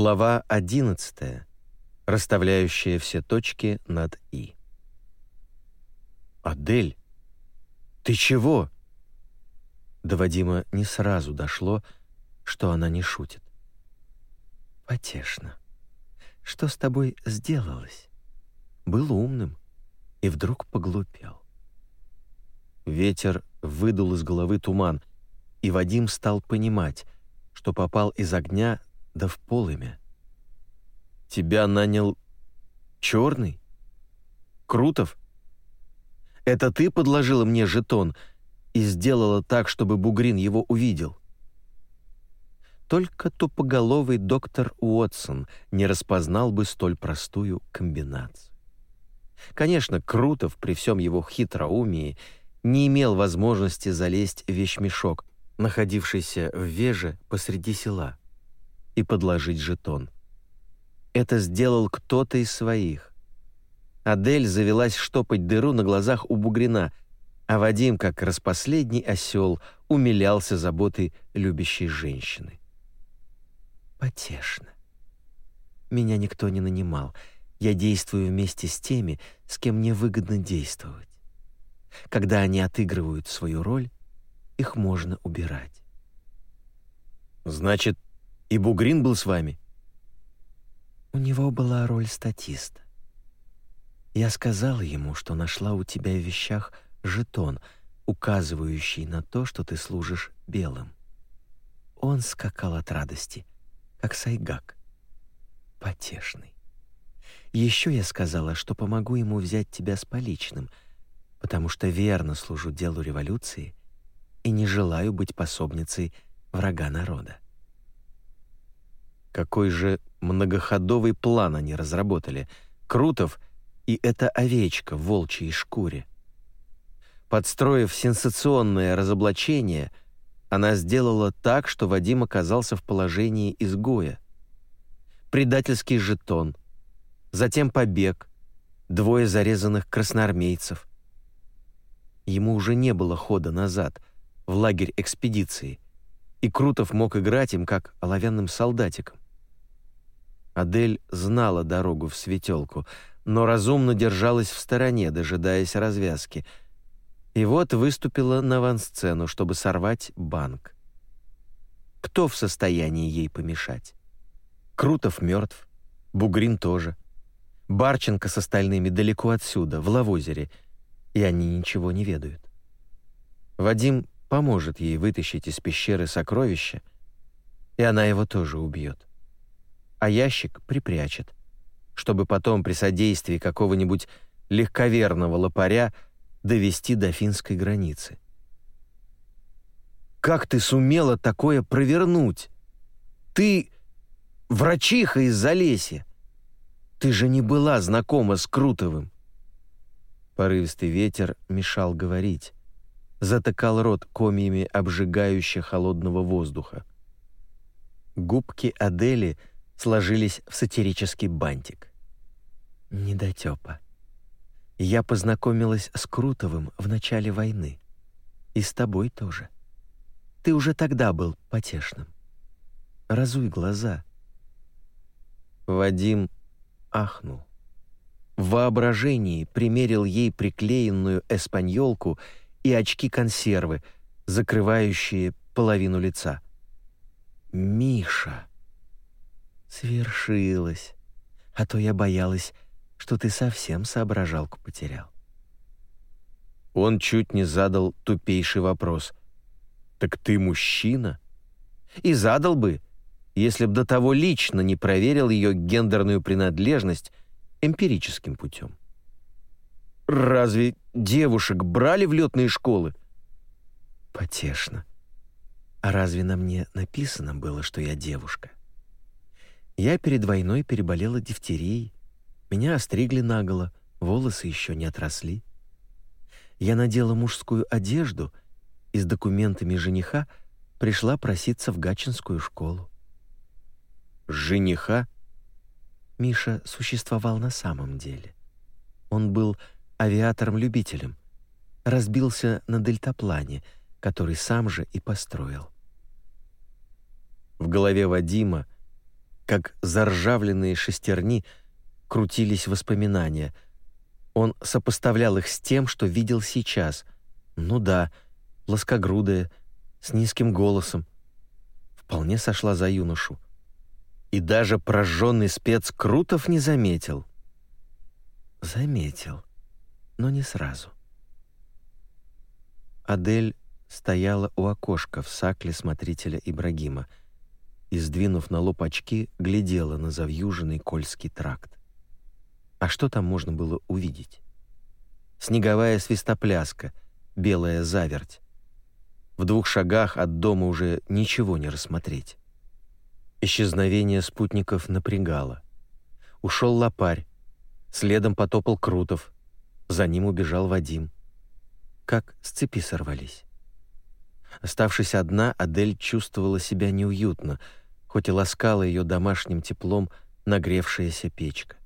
Глава 11. Расставляющая все точки над «и». «Адель, ты чего?» До Вадима не сразу дошло, что она не шутит. «Потешно. Что с тобой сделалось? Был умным и вдруг поглупел». Ветер выдул из головы туман, и Вадим стал понимать, что попал из огня да в полымя. Тебя нанял черный? Крутов? Это ты подложила мне жетон и сделала так, чтобы Бугрин его увидел? Только тупоголовый доктор Уотсон не распознал бы столь простую комбинацию. Конечно, Крутов при всем его хитроумии не имел возможности залезть в вещмешок, находившийся в веже посреди села и подложить жетон. Это сделал кто-то из своих. Адель завелась штопать дыру на глазах у Бугрина, а Вадим, как распоследний осел, умилялся заботой любящей женщины. «Потешно. Меня никто не нанимал. Я действую вместе с теми, с кем мне выгодно действовать. Когда они отыгрывают свою роль, их можно убирать». «Значит, и Бугрин был с вами?» У него была роль статиста. Я сказала ему, что нашла у тебя в вещах жетон, указывающий на то, что ты служишь белым. Он скакал от радости, как сайгак. Потешный. Еще я сказала, что помогу ему взять тебя с поличным, потому что верно служу делу революции и не желаю быть пособницей врага народа. Какой же многоходовый план они разработали. Крутов и эта овечка в волчьей шкуре. Подстроив сенсационное разоблачение, она сделала так, что Вадим оказался в положении изгоя. Предательский жетон, затем побег, двое зарезанных красноармейцев. Ему уже не было хода назад, в лагерь экспедиции, и Крутов мог играть им как оловянным солдатиком. Адель знала дорогу в светелку, но разумно держалась в стороне, дожидаясь развязки. И вот выступила на авансцену, чтобы сорвать банк. Кто в состоянии ей помешать? Крутов мертв, Бугрин тоже. Барченко с остальными далеко отсюда, в Лавозере, и они ничего не ведают. Вадим поможет ей вытащить из пещеры сокровища, и она его тоже убьет а ящик припрячет, чтобы потом при содействии какого-нибудь легковерного лопаря довести до финской границы. «Как ты сумела такое провернуть? Ты врачиха из Залесья! Ты же не была знакома с Крутовым!» Порывистый ветер мешал говорить, затыкал рот комьями обжигающе холодного воздуха. Губки Адели — сложились в сатирический бантик. «Недотёпа. Я познакомилась с Крутовым в начале войны. И с тобой тоже. Ты уже тогда был потешным. Разуй глаза». Вадим ахнул. В воображении примерил ей приклеенную эспаньолку и очки-консервы, закрывающие половину лица. «Миша!» Свершилось. А то я боялась, что ты совсем соображалку потерял. Он чуть не задал тупейший вопрос. «Так ты мужчина?» И задал бы, если б до того лично не проверил ее гендерную принадлежность эмпирическим путем. «Разве девушек брали в летные школы?» «Потешно. А разве на мне написано было, что я девушка?» Я перед войной переболела дифтерией. Меня остригли наголо, волосы еще не отросли. Я надела мужскую одежду и с документами жениха пришла проситься в Гачинскую школу. Жениха? Миша существовал на самом деле. Он был авиатором-любителем, разбился на дельтаплане, который сам же и построил. В голове Вадима как заржавленные шестерни крутились воспоминания. Он сопоставлял их с тем, что видел сейчас. Ну да, плоскогрудая, с низким голосом. Вполне сошла за юношу. И даже прожженный спец Крутов не заметил. Заметил, но не сразу. Адель стояла у окошка в сакле смотрителя Ибрагима и, сдвинув на лоб очки, глядела на завьюженный Кольский тракт. А что там можно было увидеть? Снеговая свистопляска, белая заверть. В двух шагах от дома уже ничего не рассмотреть. Исчезновение спутников напрягало. Ушел лопарь, следом потопал Крутов, за ним убежал Вадим. Как с цепи сорвались. Оставшись одна, Адель чувствовала себя неуютно, хоть и ласкала ее домашним теплом нагревшаяся печка.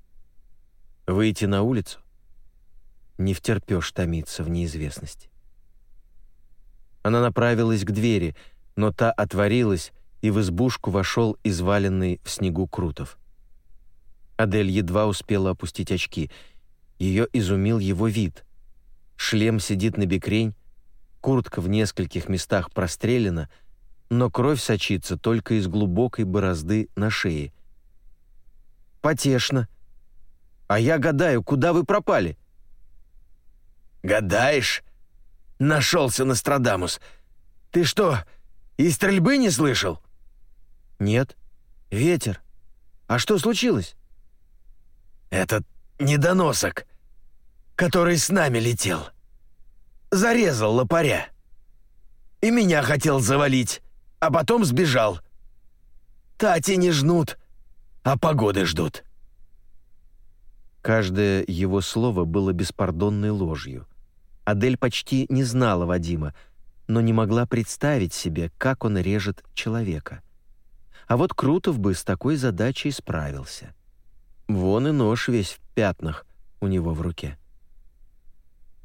Выйти на улицу? Не втерпешь томиться в неизвестности. Она направилась к двери, но та отворилась, и в избушку вошел изваленный в снегу Крутов. Адель едва успела опустить очки. Ее изумил его вид. Шлем сидит на бекрень, Куртка в нескольких местах прострелена, но кровь сочится только из глубокой борозды на шее. «Потешно. А я гадаю, куда вы пропали?» «Гадаешь? Нашелся Нострадамус. Ты что, и стрельбы не слышал?» «Нет. Ветер. А что случилось?» «Этот недоносок, который с нами летел зарезал лопаря. И меня хотел завалить, а потом сбежал. Тати не жнут, а погоды ждут. Каждое его слово было беспардонной ложью. Адель почти не знала Вадима, но не могла представить себе, как он режет человека. А вот Крутов бы с такой задачей справился. Вон и нож весь в пятнах у него в руке.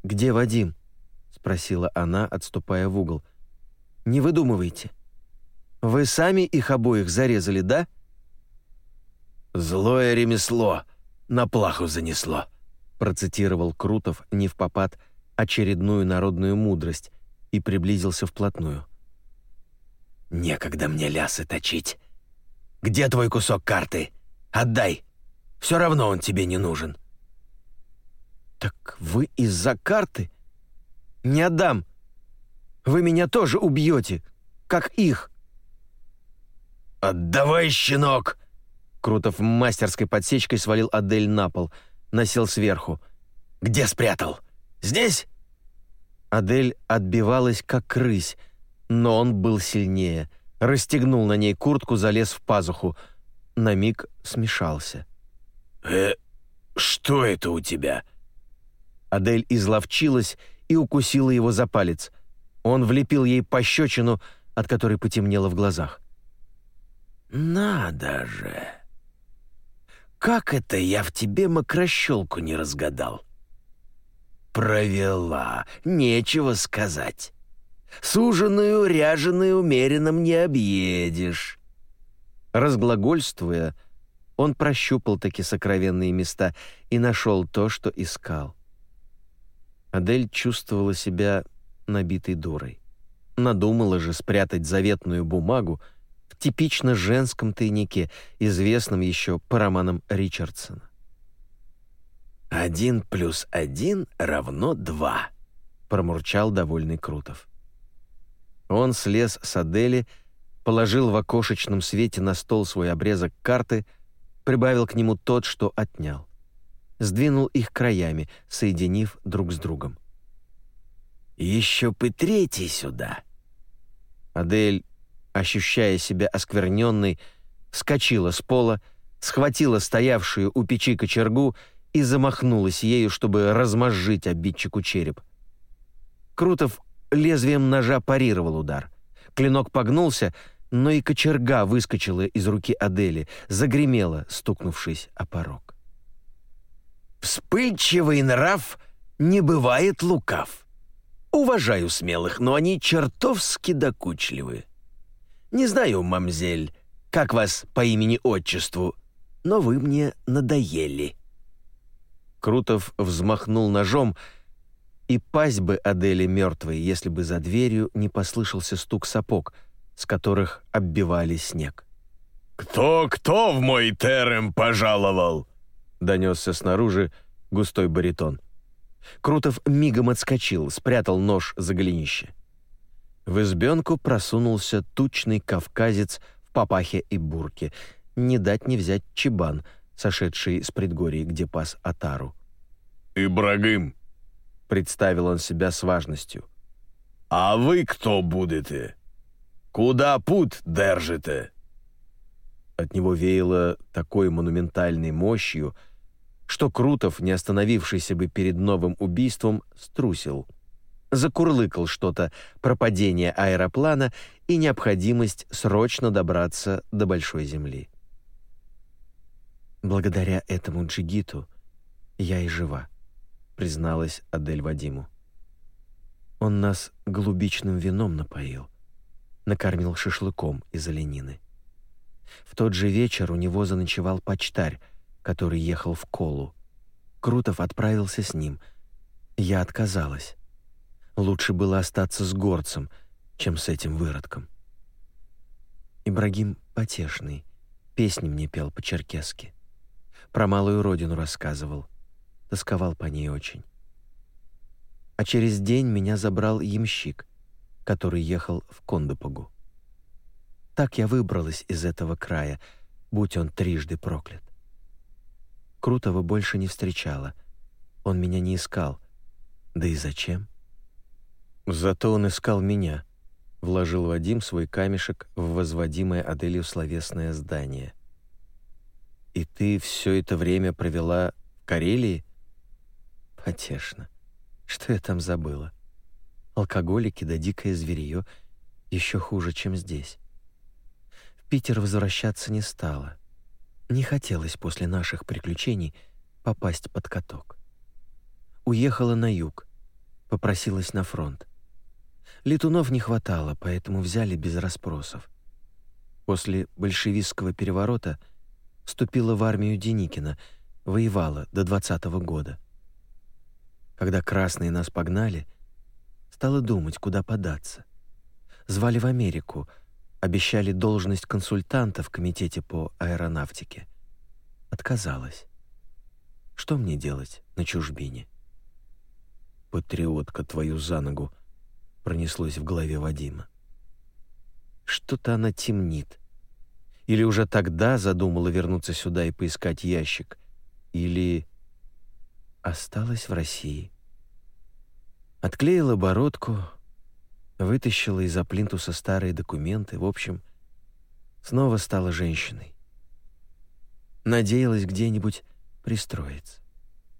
«Где Вадим?» Спросила она, отступая в угол. Не выдумывайте. Вы сами их обоих зарезали, да? Злое ремесло на плаху занесло, процитировал Крутов не в попад очередную народную мудрость и приблизился вплотную. Некогда мне лясы точить. Где твой кусок карты? Отдай. Все равно он тебе не нужен. Так вы из-за карты не отдам. Вы меня тоже убьете, как их. Отдавай, щенок. Крутов мастерской подсечкой свалил Адель на пол, насел сверху. Где спрятал? Здесь? Адель отбивалась как рысь, но он был сильнее. Расстегнул на ней куртку, залез в пазуху. На миг смешался. «Э, что это у тебя?» Адель изловчилась и укусила его за палец. Он влепил ей пощечину, от которой потемнело в глазах. «Надо же! Как это я в тебе мокрощелку не разгадал?» «Провела, нечего сказать. Суженую, ряженую умеренным не объедешь». Разглагольствуя, он прощупал таки сокровенные места и нашел то, что искал. Адель чувствовала себя набитой дурой. Надумала же спрятать заветную бумагу в типично женском тайнике, известном еще по романам Ричардсона. «Один плюс один равно два», — промурчал довольный Крутов. Он слез с Адели, положил в окошечном свете на стол свой обрезок карты, прибавил к нему тот, что отнял сдвинул их краями, соединив друг с другом. «Еще бы третий сюда!» Адель, ощущая себя оскверненной, вскочила с пола, схватила стоявшую у печи кочергу и замахнулась ею, чтобы размозжить обидчику череп. Крутов лезвием ножа парировал удар. Клинок погнулся, но и кочерга выскочила из руки Адели, загремела, стукнувшись о порог. Вспыльчивый нрав не бывает лукав. Уважаю смелых, но они чертовски докучливы. Не знаю, мамзель, как вас по имени-отчеству, но вы мне надоели». Крутов взмахнул ножом, и пасть бы Адели мертвой, если бы за дверью не послышался стук сапог, с которых оббивали снег. «Кто-кто в мой терем пожаловал?» — донесся снаружи густой баритон. Крутов мигом отскочил, спрятал нож за голенище. В избенку просунулся тучный кавказец в папахе и бурке. Не дать не взять чебан, сошедший с предгорий, где пас Атару. «Ибрагим», — представил он себя с важностью. «А вы кто будете? Куда путь держите?» От него веяло такой монументальной мощью, что Крутов, не остановившийся бы перед новым убийством, струсил. Закурлыкал что-то про падение аэроплана и необходимость срочно добраться до Большой Земли. «Благодаря этому джигиту я и жива», — призналась Адель Вадиму. «Он нас голубичным вином напоил, накормил шашлыком из оленины. В тот же вечер у него заночевал почтарь, который ехал в Колу. Крутов отправился с ним. Я отказалась. Лучше было остаться с горцем, чем с этим выродком. Ибрагим потешный, песни мне пел по-черкесски. Про малую родину рассказывал. Тосковал по ней очень. А через день меня забрал ямщик, который ехал в Кондопогу. Так я выбралась из этого края, будь он трижды проклят. Крутого больше не встречала. Он меня не искал. Да и зачем? Зато он искал меня. Вложил Вадим свой камешек в возводимое Аделью словесное здание. «И ты все это время провела в Карелии?» «Потешно. Что я там забыла? Алкоголики да дикое зверье еще хуже, чем здесь. Питер возвращаться не стала. Не хотелось после наших приключений попасть под каток. Уехала на юг, попросилась на фронт. Летунов не хватало, поэтому взяли без расспросов. После большевистского переворота вступила в армию Деникина, воевала до двадцатого года. Когда красные нас погнали, стала думать, куда податься. Звали в Америку — Обещали должность консультанта в комитете по аэронавтике. Отказалась. Что мне делать на чужбине? Патриотка твою за ногу пронеслось в голове Вадима. Что-то она темнит. Или уже тогда задумала вернуться сюда и поискать ящик, или осталась в России. Отклеила бородку, вытащила из-за плинтуса старые документы, в общем, снова стала женщиной. Надеялась где-нибудь пристроиться.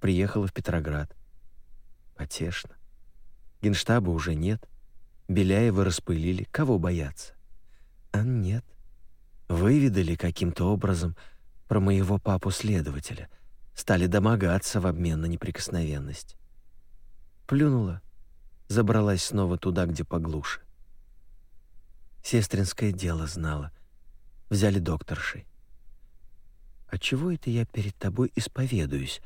Приехала в Петроград. Потешно. Генштаба уже нет. Беляева распылили. Кого бояться? А нет. Выведали каким-то образом про моего папу-следователя. Стали домогаться в обмен на неприкосновенность. Плюнула забралась снова туда, где поглуше. Сестринское дело знала. Взяли докторшей. «А чего это я перед тобой исповедуюсь,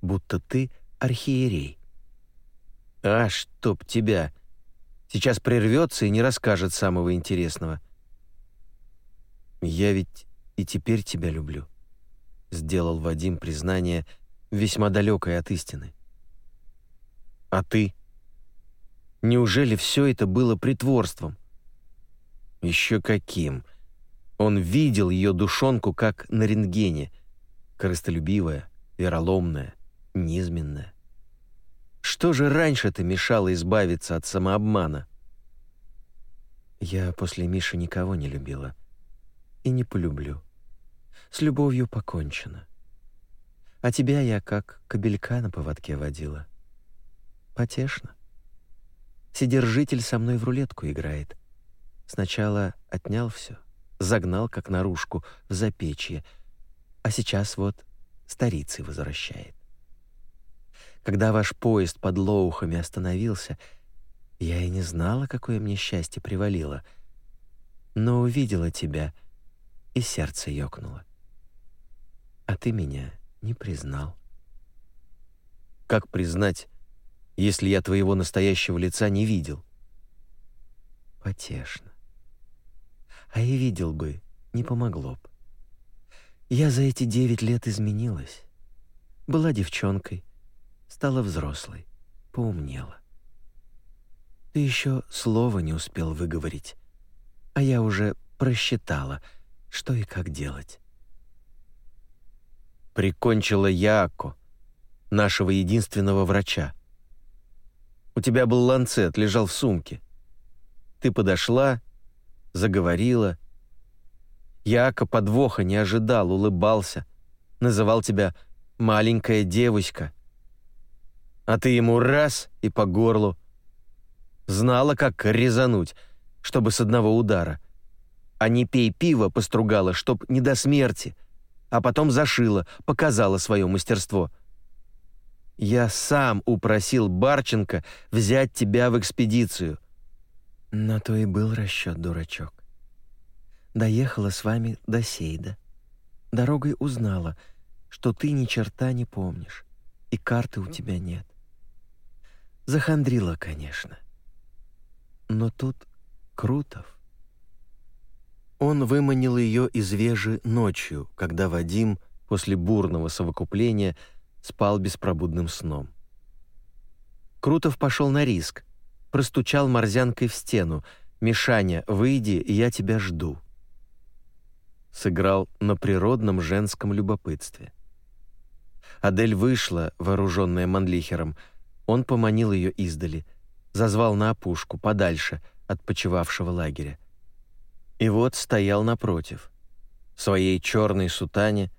будто ты архиерей?» «А, чтоб тебя! Сейчас прервется и не расскажет самого интересного». «Я ведь и теперь тебя люблю», — сделал Вадим признание, весьма далекое от истины. «А ты?» Неужели все это было притворством? Еще каким. Он видел ее душонку, как на рентгене. Корыстолюбивая, вероломная, низменная. Что же раньше-то мешало избавиться от самообмана? Я после Миши никого не любила. И не полюблю. С любовью покончено. А тебя я как кобелька на поводке водила. Потешно. Сидержитель со мной в рулетку играет. Сначала отнял все, загнал как наружку в запечье, а сейчас вот старицей возвращает. Когда ваш поезд под Лоухами остановился, я и не знала, какое мне счастье привалило. Но увидела тебя и сердце ёкнуло. А ты меня не признал. Как признать, если я твоего настоящего лица не видел? Потешно. А и видел бы, не помогло б. Я за эти девять лет изменилась. Была девчонкой, стала взрослой, поумнела. Ты еще слова не успел выговорить, а я уже просчитала, что и как делать. Прикончила Яко, нашего единственного врача. У тебя был ланцет, лежал в сумке. Ты подошла, заговорила. Яко подвоха не ожидал, улыбался, называл тебя «маленькая девочка». А ты ему раз и по горлу. Знала, как резануть, чтобы с одного удара. А не пей пиво постругала, чтоб не до смерти, а потом зашила, показала свое мастерство. Я сам упросил Барченко взять тебя в экспедицию — на то и был расчет, дурачок. Доехала с вами до Сейда. Дорогой узнала, что ты ни черта не помнишь, и карты у тебя нет. Захандрила, конечно. Но тут Крутов. Он выманил ее из вежи ночью, когда Вадим после бурного совокупления спал беспробудным сном. Крутов пошел на риск, простучал морзянкой в стену. «Мишаня, выйди, я тебя жду». Сыграл на природном женском любопытстве. Адель вышла, вооруженная манлихером. Он поманил ее издали, зазвал на опушку, подальше от почивавшего лагеря. И вот стоял напротив, в своей черной сутане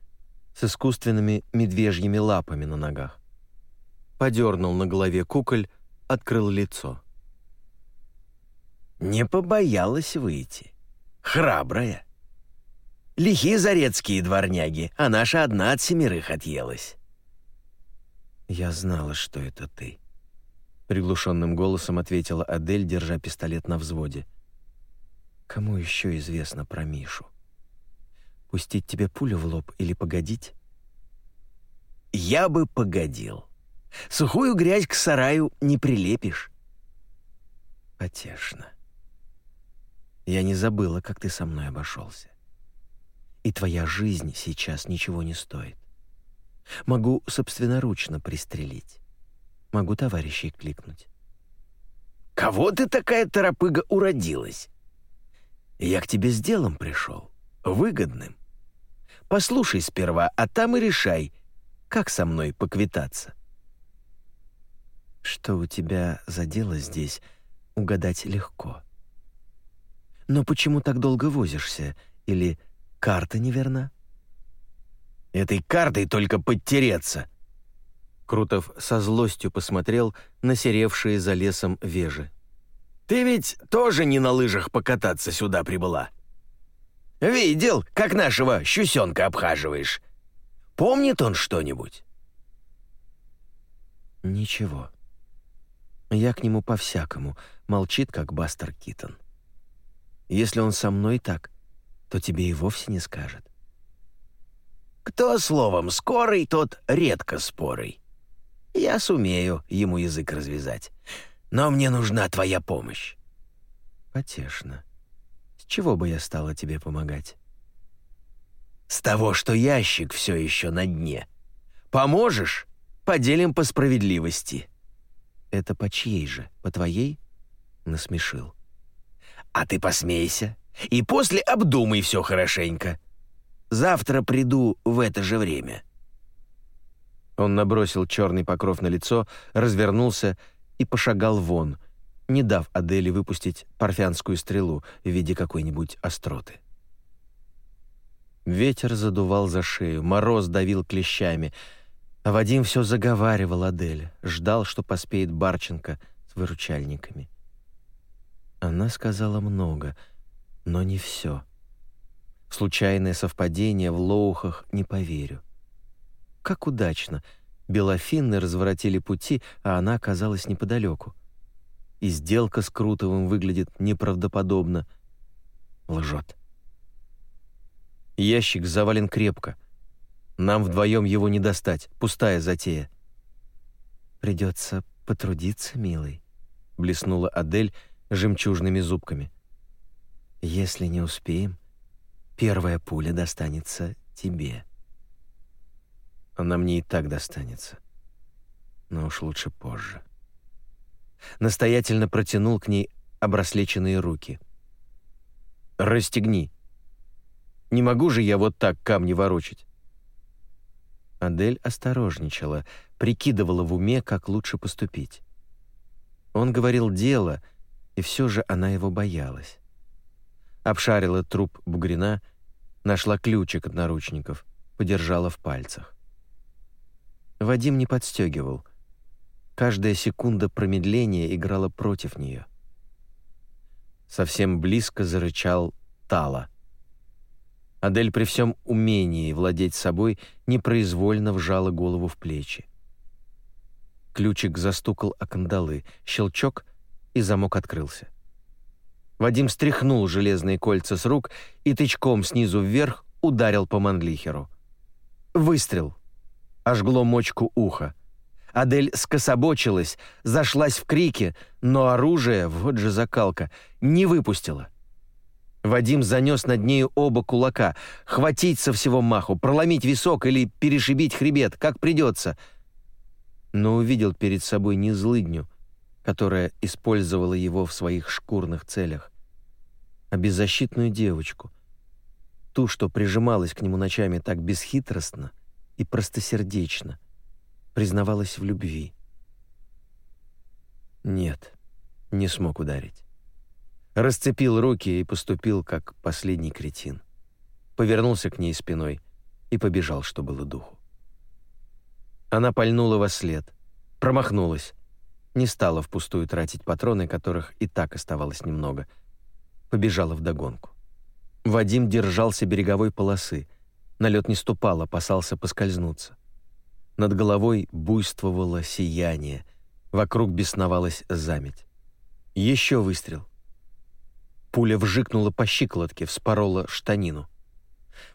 с искусственными медвежьими лапами на ногах. Подернул на голове куколь, открыл лицо. Не побоялась выйти. Храбрая. Лихие зарецкие дворняги, а наша одна от семерых отъелась. «Я знала, что это ты», — приглушенным голосом ответила Адель, держа пистолет на взводе. «Кому еще известно про Мишу? Пустить тебе пулю в лоб или погодить?» «Я бы погодил. Сухую грязь к сараю не прилепишь». «Потешно. Я не забыла, как ты со мной обошелся. И твоя жизнь сейчас ничего не стоит. Могу собственноручно пристрелить. Могу товарищей кликнуть. «Кого ты такая торопыга уродилась?» «Я к тебе с делом пришел, выгодным. Послушай сперва, а там и решай, как со мной поквитаться». «Что у тебя за дело здесь, угадать легко». Но почему так долго возишься? Или карта неверна? Этой картой только подтереться. Крутов со злостью посмотрел на серевшие за лесом вежи. Ты ведь тоже не на лыжах покататься сюда прибыла. Видел, как нашего щусенка обхаживаешь. Помнит он что-нибудь? Ничего. Я к нему по-всякому. Молчит, как Бастер Китон. Если он со мной так, то тебе и вовсе не скажет. Кто словом скорый, тот редко спорый. Я сумею ему язык развязать. Но мне нужна твоя помощь. Потешно. Чего бы я стала тебе помогать? С того, что ящик все еще на дне. Поможешь? Поделим по справедливости. Это по чьей же? По твоей? Насмешил. А ты посмейся. И после обдумай все хорошенько. Завтра приду в это же время». Он набросил черный покров на лицо, развернулся и пошагал вон, не дав Аделе выпустить парфянскую стрелу в виде какой-нибудь остроты. Ветер задувал за шею, мороз давил клещами, а Вадим все заговаривал Адель, ждал, что поспеет Барченко с выручальниками. Она сказала много, но не все. Случайное совпадение в лоухах не поверю. Как удачно. Белофинны разворотили пути, а она оказалась неподалеку. И сделка с Крутовым выглядит неправдоподобно. Лжет. Ящик завален крепко. Нам вдвоем его не достать, пустая затея. «Придется потрудиться, милый», — блеснула Адель жемчужными зубками. «Если не успеем, первая пуля достанется тебе». Она мне и так достанется. Но уж лучше позже. Настоятельно протянул к ней обраслеченные руки. «Расстегни. Не могу же я вот так камни ворочать». Адель осторожничала, прикидывала в уме, как лучше поступить. Он говорил дело, и все же она его боялась. Обшарила труп бугрина, нашла ключик от наручников, подержала в пальцах. Вадим не подстегивал. Каждая секунда промедления играла против нее. Совсем близко зарычал Тала. Адель при всем умении владеть собой непроизвольно вжала голову в плечи. Ключик застукал о кандалы, щелчок, и замок открылся. Вадим стряхнул железные кольца с рук и тычком снизу вверх ударил по Манлихеру. Выстрел. Ожгло мочку уха. Адель скособочилась, зашлась в крике, но оружие, вот же закалка, не выпустила. Вадим занес над нею оба кулака. Хватить со всего маху, проломить висок или перешибить хребет, как придется. Но увидел перед собой не злыдню, которая использовала его в своих шкурных целях, а беззащитную девочку, ту, что прижималась к нему ночами так бесхитростно и простосердечно, признавалась в любви. Нет, не смог ударить расцепил руки и поступил как последний кретин. Повернулся к ней спиной и побежал, что было духу. Она пальнула во след, промахнулась, не стала впустую тратить патроны, которых и так оставалось немного. Побежала вдогонку. Вадим держался береговой полосы. На лед не ступал, опасался поскользнуться. Над головой буйствовало сияние, вокруг бесновалась заметь. Еще выстрел. Пуля вжикнула по щиколотке, вспорола штанину.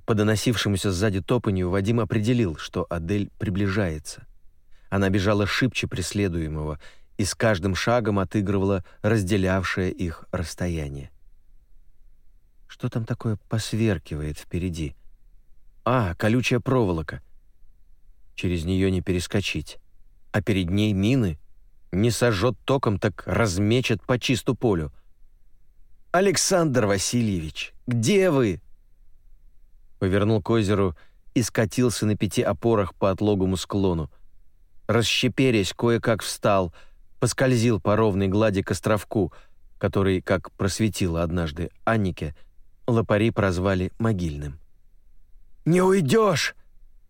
По доносившемуся сзади топанью Вадим определил, что Адель приближается. Она бежала шибче преследуемого и с каждым шагом отыгрывала разделявшее их расстояние. Что там такое посверкивает впереди? А, колючая проволока. Через нее не перескочить. А перед ней мины. Не сожжет током, так размечет по чисту полю — «Александр Васильевич, где вы?» Повернул к озеру и скатился на пяти опорах по отлогому склону. Расщеперясь, кое-как встал, поскользил по ровной глади к островку, который, как просветила однажды Аннике, лопари прозвали могильным. «Не уйдешь!» —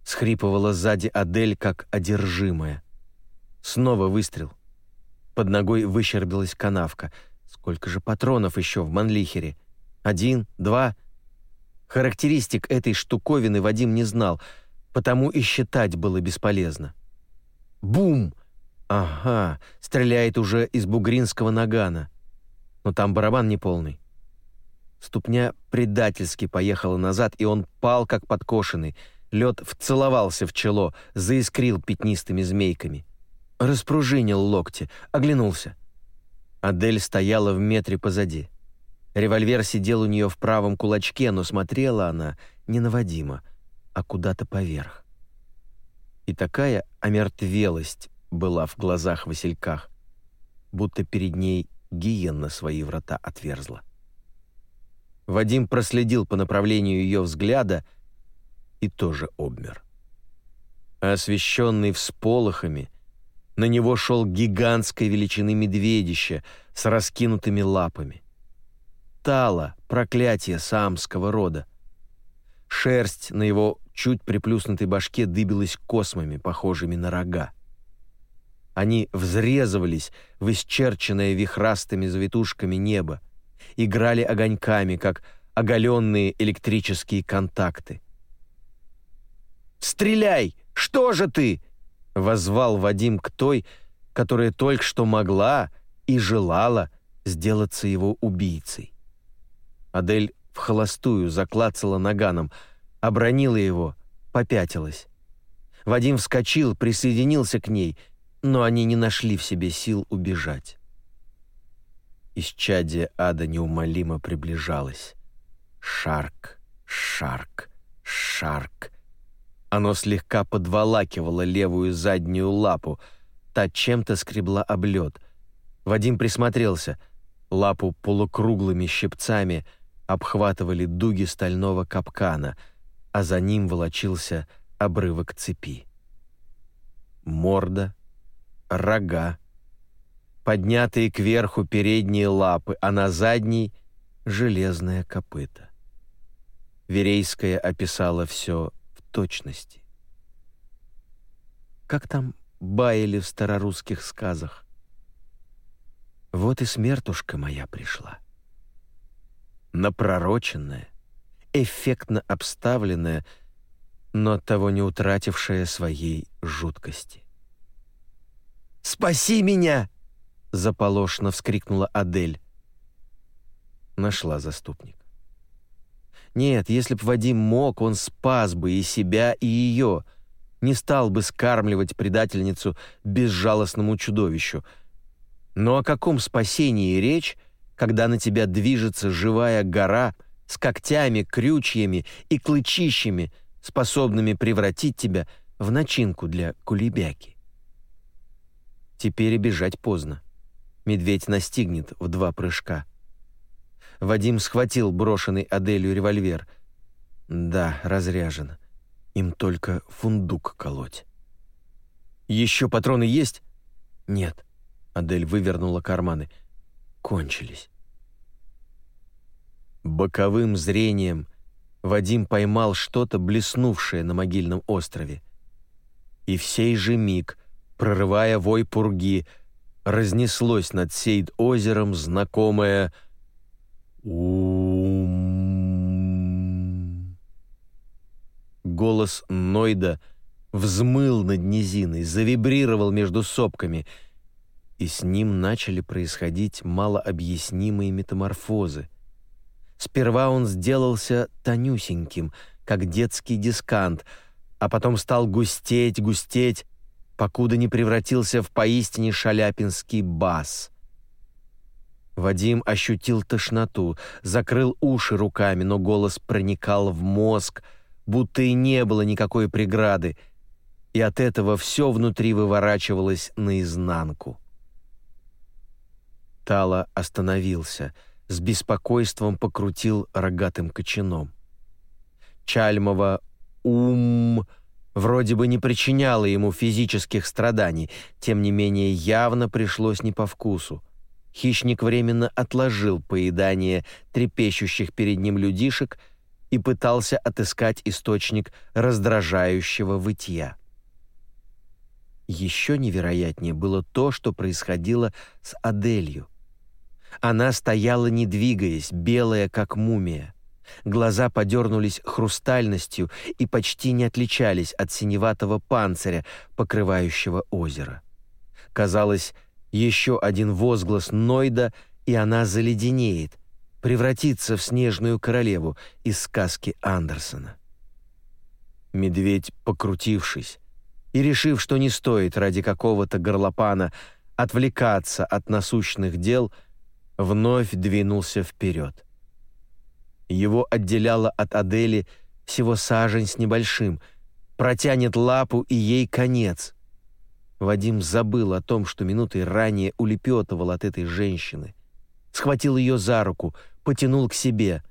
схрипывала сзади Адель, как одержимая. Снова выстрел. Под ногой выщербилась канавка — Сколько же патронов еще в Манлихере? Один? Два? Характеристик этой штуковины Вадим не знал, потому и считать было бесполезно. Бум! Ага, стреляет уже из бугринского нагана. Но там барабан неполный. Ступня предательски поехала назад, и он пал, как подкошенный. Лед вцеловался в чело, заискрил пятнистыми змейками. Распружинил локти, оглянулся — Адель стояла в метре позади. Револьвер сидел у нее в правом кулачке, но смотрела она не на Вадима, а куда-то поверх. И такая омертвелость была в глазах Васильках, будто перед ней гиенна свои врата отверзла. Вадим проследил по направлению ее взгляда и тоже обмер. Освещенный всполохами, на него шел гигантской величины медведище с раскинутыми лапами. Тало, проклятие самского рода. Шерсть на его чуть приплюснутой башке дыбилась космами, похожими на рога. Они взрезывались в исчерченное вихрастыми завитушками небо, играли огоньками, как оголенные электрические контакты. «Стреляй! Что же ты?» Возвал Вадим к той, которая только что могла и желала сделаться его убийцей. Адель в холостую заклацала наганом, обронила его, попятилась. Вадим вскочил, присоединился к ней, но они не нашли в себе сил убежать. Исчадие ада неумолимо приближалось. Шарк, шарк, шарк. Оно слегка подволакивало левую заднюю лапу, та чем-то скребла об лед. Вадим присмотрелся. Лапу полукруглыми щипцами обхватывали дуги стального капкана, а за ним волочился обрывок цепи. Морда, рога, поднятые кверху передние лапы, а на задней — железное копыто. Верейская описала все точности. Как там баяли в старорусских сказах? Вот и смертушка моя пришла. Напророченная, эффектно обставленная, но оттого не утратившая своей жуткости. «Спаси меня!» — заполошно вскрикнула Адель. Нашла заступник. Нет, если б Вадим мог, он спас бы и себя, и ее. Не стал бы скармливать предательницу безжалостному чудовищу. Но о каком спасении речь, когда на тебя движется живая гора с когтями, крючьями и клычищами, способными превратить тебя в начинку для кулебяки? Теперь бежать поздно. Медведь настигнет в два прыжка. Вадим схватил брошенный Аделью револьвер. Да, разряжен. Им только фундук колоть. «Еще патроны есть?» «Нет». Адель вывернула карманы. «Кончились». Боковым зрением Вадим поймал что-то блеснувшее на могильном острове. И в же миг, прорывая вой пурги, разнеслось над Сейд-озером знакомое Ум. Голос Нойда взмыл над низиной, завибрировал между сопками, и с ним начали происходить малообъяснимые метаморфозы. Сперва он сделался тонюсеньким, как детский дискант, а потом стал густеть, густеть, покуда не превратился в поистине шаляпинский бас — Вадим ощутил тошноту, закрыл уши руками, но голос проникал в мозг, будто и не было никакой преграды, и от этого все внутри выворачивалось наизнанку. Тала остановился, с беспокойством покрутил рогатым кочаном. Чальмова «ум» вроде бы не причиняла ему физических страданий, тем не менее явно пришлось не по вкусу хищник временно отложил поедание трепещущих перед ним людишек и пытался отыскать источник раздражающего вытья. Еще невероятнее было то, что происходило с Аделью. Она стояла, не двигаясь, белая, как мумия. Глаза подернулись хрустальностью и почти не отличались от синеватого панциря, покрывающего озеро. Казалось, еще один возглас Нойда, и она заледенеет, превратится в снежную королеву из сказки Андерсона. Медведь, покрутившись и решив, что не стоит ради какого-то горлопана отвлекаться от насущных дел, вновь двинулся вперед. Его отделяло от Адели всего сажень с небольшим, протянет лапу и ей конец. Вадим забыл о том, что минутой ранее улепетывал от этой женщины. Схватил ее за руку, потянул к себе.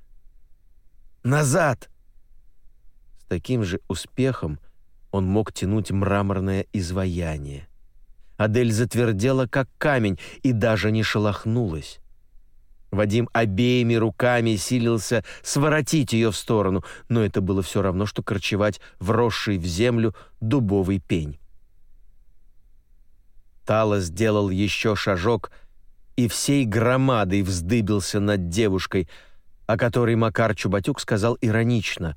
«Назад!» С таким же успехом он мог тянуть мраморное изваяние. Адель затвердела, как камень, и даже не шелохнулась. Вадим обеими руками силился своротить ее в сторону, но это было все равно, что корчевать вросший в землю дубовый пень. Тала сделал еще шажок и всей громадой вздыбился над девушкой, о которой Макар Чубатюк сказал иронично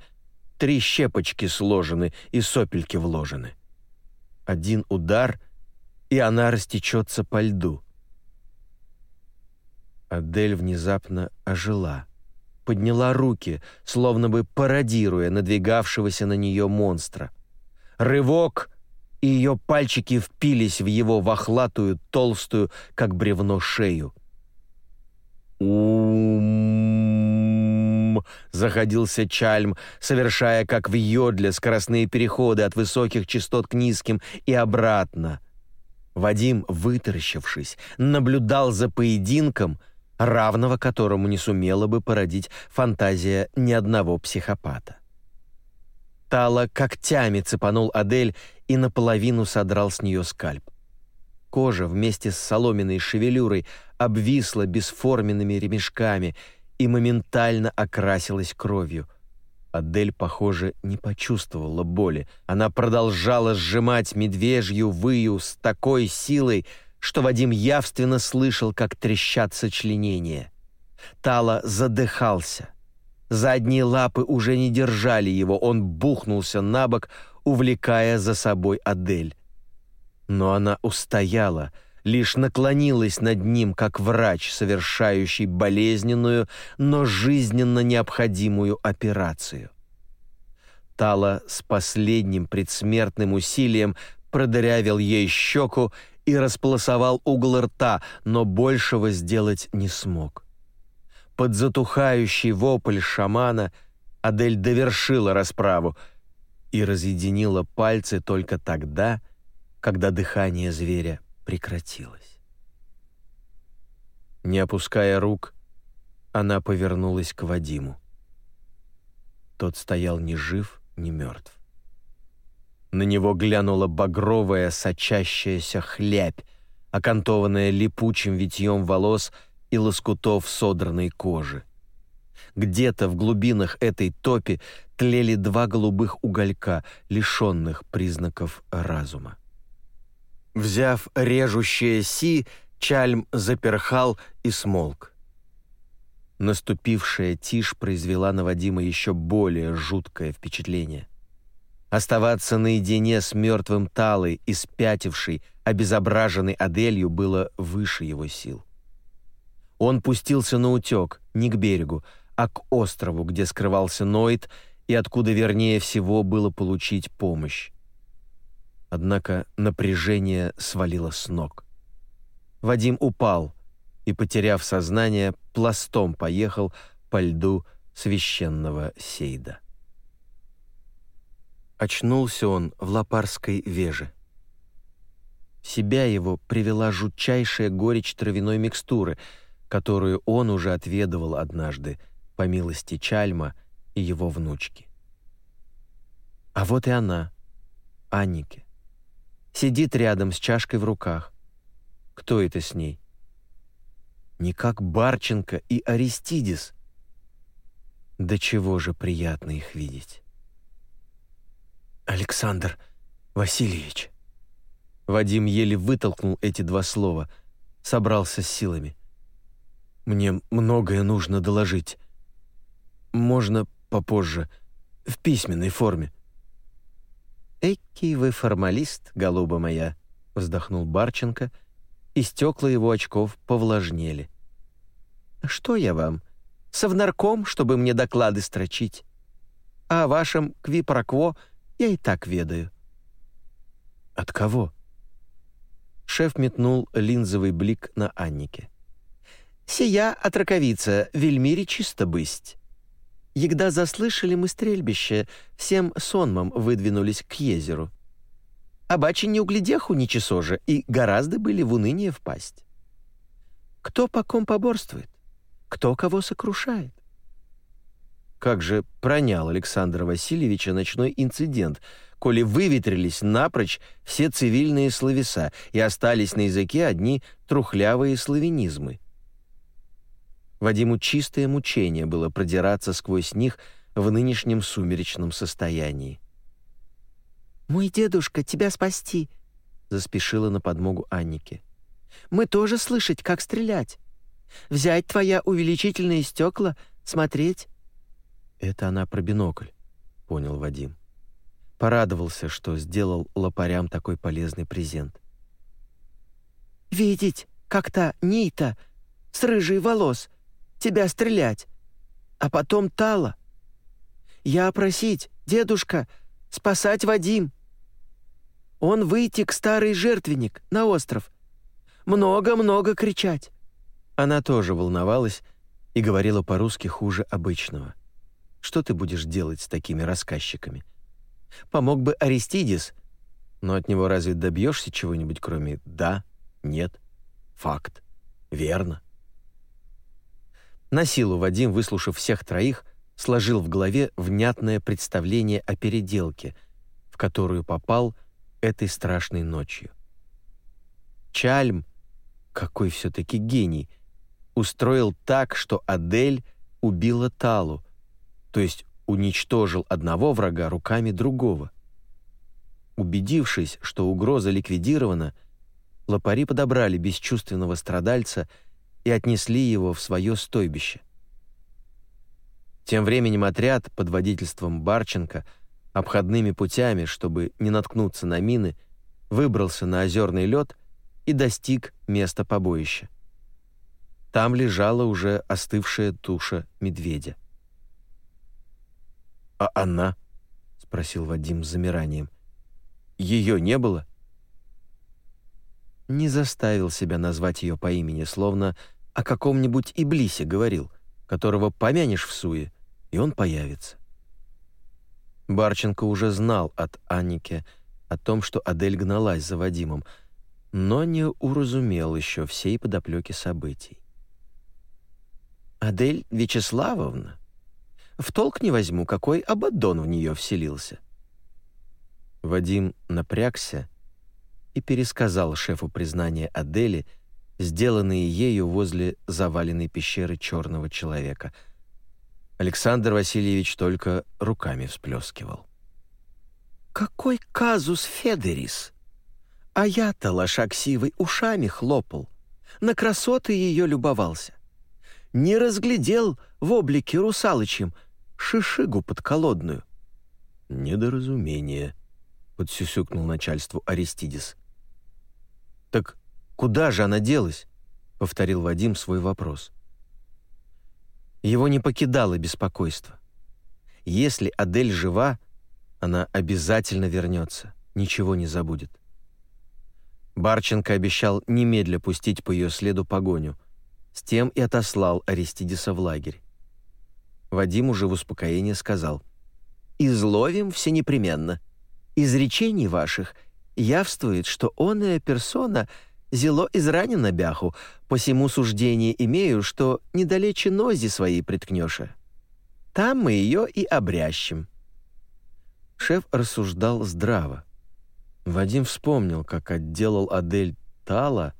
«Три щепочки сложены и сопельки вложены». Один удар, и она растечется по льду. Адель внезапно ожила, подняла руки, словно бы пародируя надвигавшегося на нее монстра. Рывок, и ее пальчики впились в его вохлатую, толстую, как бревно, шею. «Ум!» — заходился Чальм, совершая, как в йодле, скоростные переходы от высоких частот к низким и обратно. Вадим, вытаращившись, наблюдал за поединком, равного которому не сумела бы породить фантазия ни одного психопата. Тала когтями цепанул Адель и наполовину содрал с нее скальп. Кожа вместе с соломенной шевелюрой обвисла бесформенными ремешками и моментально окрасилась кровью. Адель, похоже, не почувствовала боли. Она продолжала сжимать медвежью выю с такой силой, что Вадим явственно слышал, как трещат сочленения. Тала задыхался. Задние лапы уже не держали его, он бухнулся на бок, увлекая за собой Адель. Но она устояла, лишь наклонилась над ним, как врач, совершающий болезненную, но жизненно необходимую операцию. Тала с последним предсмертным усилием продырявил ей щеку и располосовал угол рта, но большего сделать не смог. Под затухающий вопль шамана Адель довершила расправу и разъединила пальцы только тогда, когда дыхание зверя прекратилось. Не опуская рук, она повернулась к Вадиму. Тот стоял ни жив, ни мертв. На него глянула багровая, сочащаяся хлябь, окантованная липучим витьем волос и лоскутов содранной кожи. Где-то в глубинах этой топи тлели два голубых уголька, лишенных признаков разума. Взяв режущее си, Чальм заперхал и смолк. Наступившая тишь произвела на Вадима еще более жуткое впечатление. Оставаться наедине с мертвым Талой и спятившей, обезображенной Аделью было выше его сил. Он пустился на утек, не к берегу, а к острову, где скрывался Ноид и откуда вернее всего было получить помощь. Однако напряжение свалило с ног. Вадим упал и, потеряв сознание, пластом поехал по льду священного Сейда. Очнулся он в Лапарской веже. себя его привела жутчайшая горечь травяной микстуры, которую он уже отведывал однажды по милости Чальма и его внучки. А вот и она, Аннике. Сидит рядом с чашкой в руках. Кто это с ней? Не как Барченко и Аристидис. Да чего же приятно их видеть. Александр Васильевич. Вадим еле вытолкнул эти два слова, собрался с силами. Мне многое нужно доложить. Можно попозже, в письменной форме. «Экий вы формалист, голуба моя», — вздохнул Барченко, и стекла его очков повлажнели. «Что я вам? Совнарком, чтобы мне доклады строчить? А о вашем квипрокво я и так ведаю». «От кого?» Шеф метнул линзовый блик на Аннике. «Сия отраковица, вельмире чисто бысть. Егда заслышали мы стрельбище, всем сонмом выдвинулись к езеру. А бачи не углядеху ничего же, и гораздо были в уныние впасть. Кто по ком поборствует? Кто кого сокрушает? Как же пронял Александра Васильевича ночной инцидент, коли выветрились напрочь все цивильные словеса и остались на языке одни трухлявые славянизмы — Вадиму чистое мучение было продираться сквозь них в нынешнем сумеречном состоянии. «Мой дедушка, тебя спасти!» — заспешила на подмогу Аннике. «Мы тоже слышать, как стрелять. Взять твоя увеличительные стекла, смотреть». «Это она про бинокль», — понял Вадим. Порадовался, что сделал лопарям такой полезный презент. «Видеть, как та Нита с рыжей волос тебя стрелять. а потом Тала. Я просить, дедушка, спасать Вадим. Он выйти к старый жертвенник на остров. Много-много кричать». Она тоже волновалась и говорила по-русски хуже обычного. Что ты будешь делать с такими рассказчиками? Помог бы Аристидис, но от него разве добьешься чего-нибудь, кроме «да», «нет», «факт», «верно»? На силу Вадим, выслушав всех троих, сложил в голове внятное представление о переделке, в которую попал этой страшной ночью. Чальм, какой все-таки гений, устроил так, что Адель убила Талу, то есть уничтожил одного врага руками другого. Убедившись, что угроза ликвидирована, лопари подобрали бесчувственного страдальца и отнесли его в свое стойбище. Тем временем отряд под водительством Барченко обходными путями, чтобы не наткнуться на мины, выбрался на озерный лед и достиг места побоища. Там лежала уже остывшая туша медведя. «А она?» — спросил Вадим с замиранием. «Ее не было?» Не заставил себя назвать ее по имени, словно о каком-нибудь Иблисе говорил, которого помянешь в суе, и он появится. Барченко уже знал от Анники о том, что Адель гналась за Вадимом, но не уразумел еще всей подоплеки событий. «Адель Вячеславовна?» В толк не возьму, какой Абаддон в нее вселился. Вадим напрягся и пересказал шефу признание Адели, сделанные ею возле заваленной пещеры черного человека. Александр Васильевич только руками всплескивал. «Какой казус Федерис! А я-то, лошак сивый, ушами хлопал, на красоты ее любовался. Не разглядел в облике русалочьем — шишигу подколодную». «Недоразумение», — подсюсюкнул начальству Аристидис. «Так куда же она делась?» — повторил Вадим свой вопрос. Его не покидало беспокойство. Если Адель жива, она обязательно вернется, ничего не забудет. Барченко обещал немедля пустить по ее следу погоню, с тем и отослал Аристидиса в лагерь. Вадим уже в успокоении сказал. «Изловим все непременно. Из речений ваших явствует, что оная персона зело изранена бяху, посему суждение имею, что недалече нози своей приткнёша. Там мы ее и обрящем». Шеф рассуждал здраво. Вадим вспомнил, как отделал Адель Тала.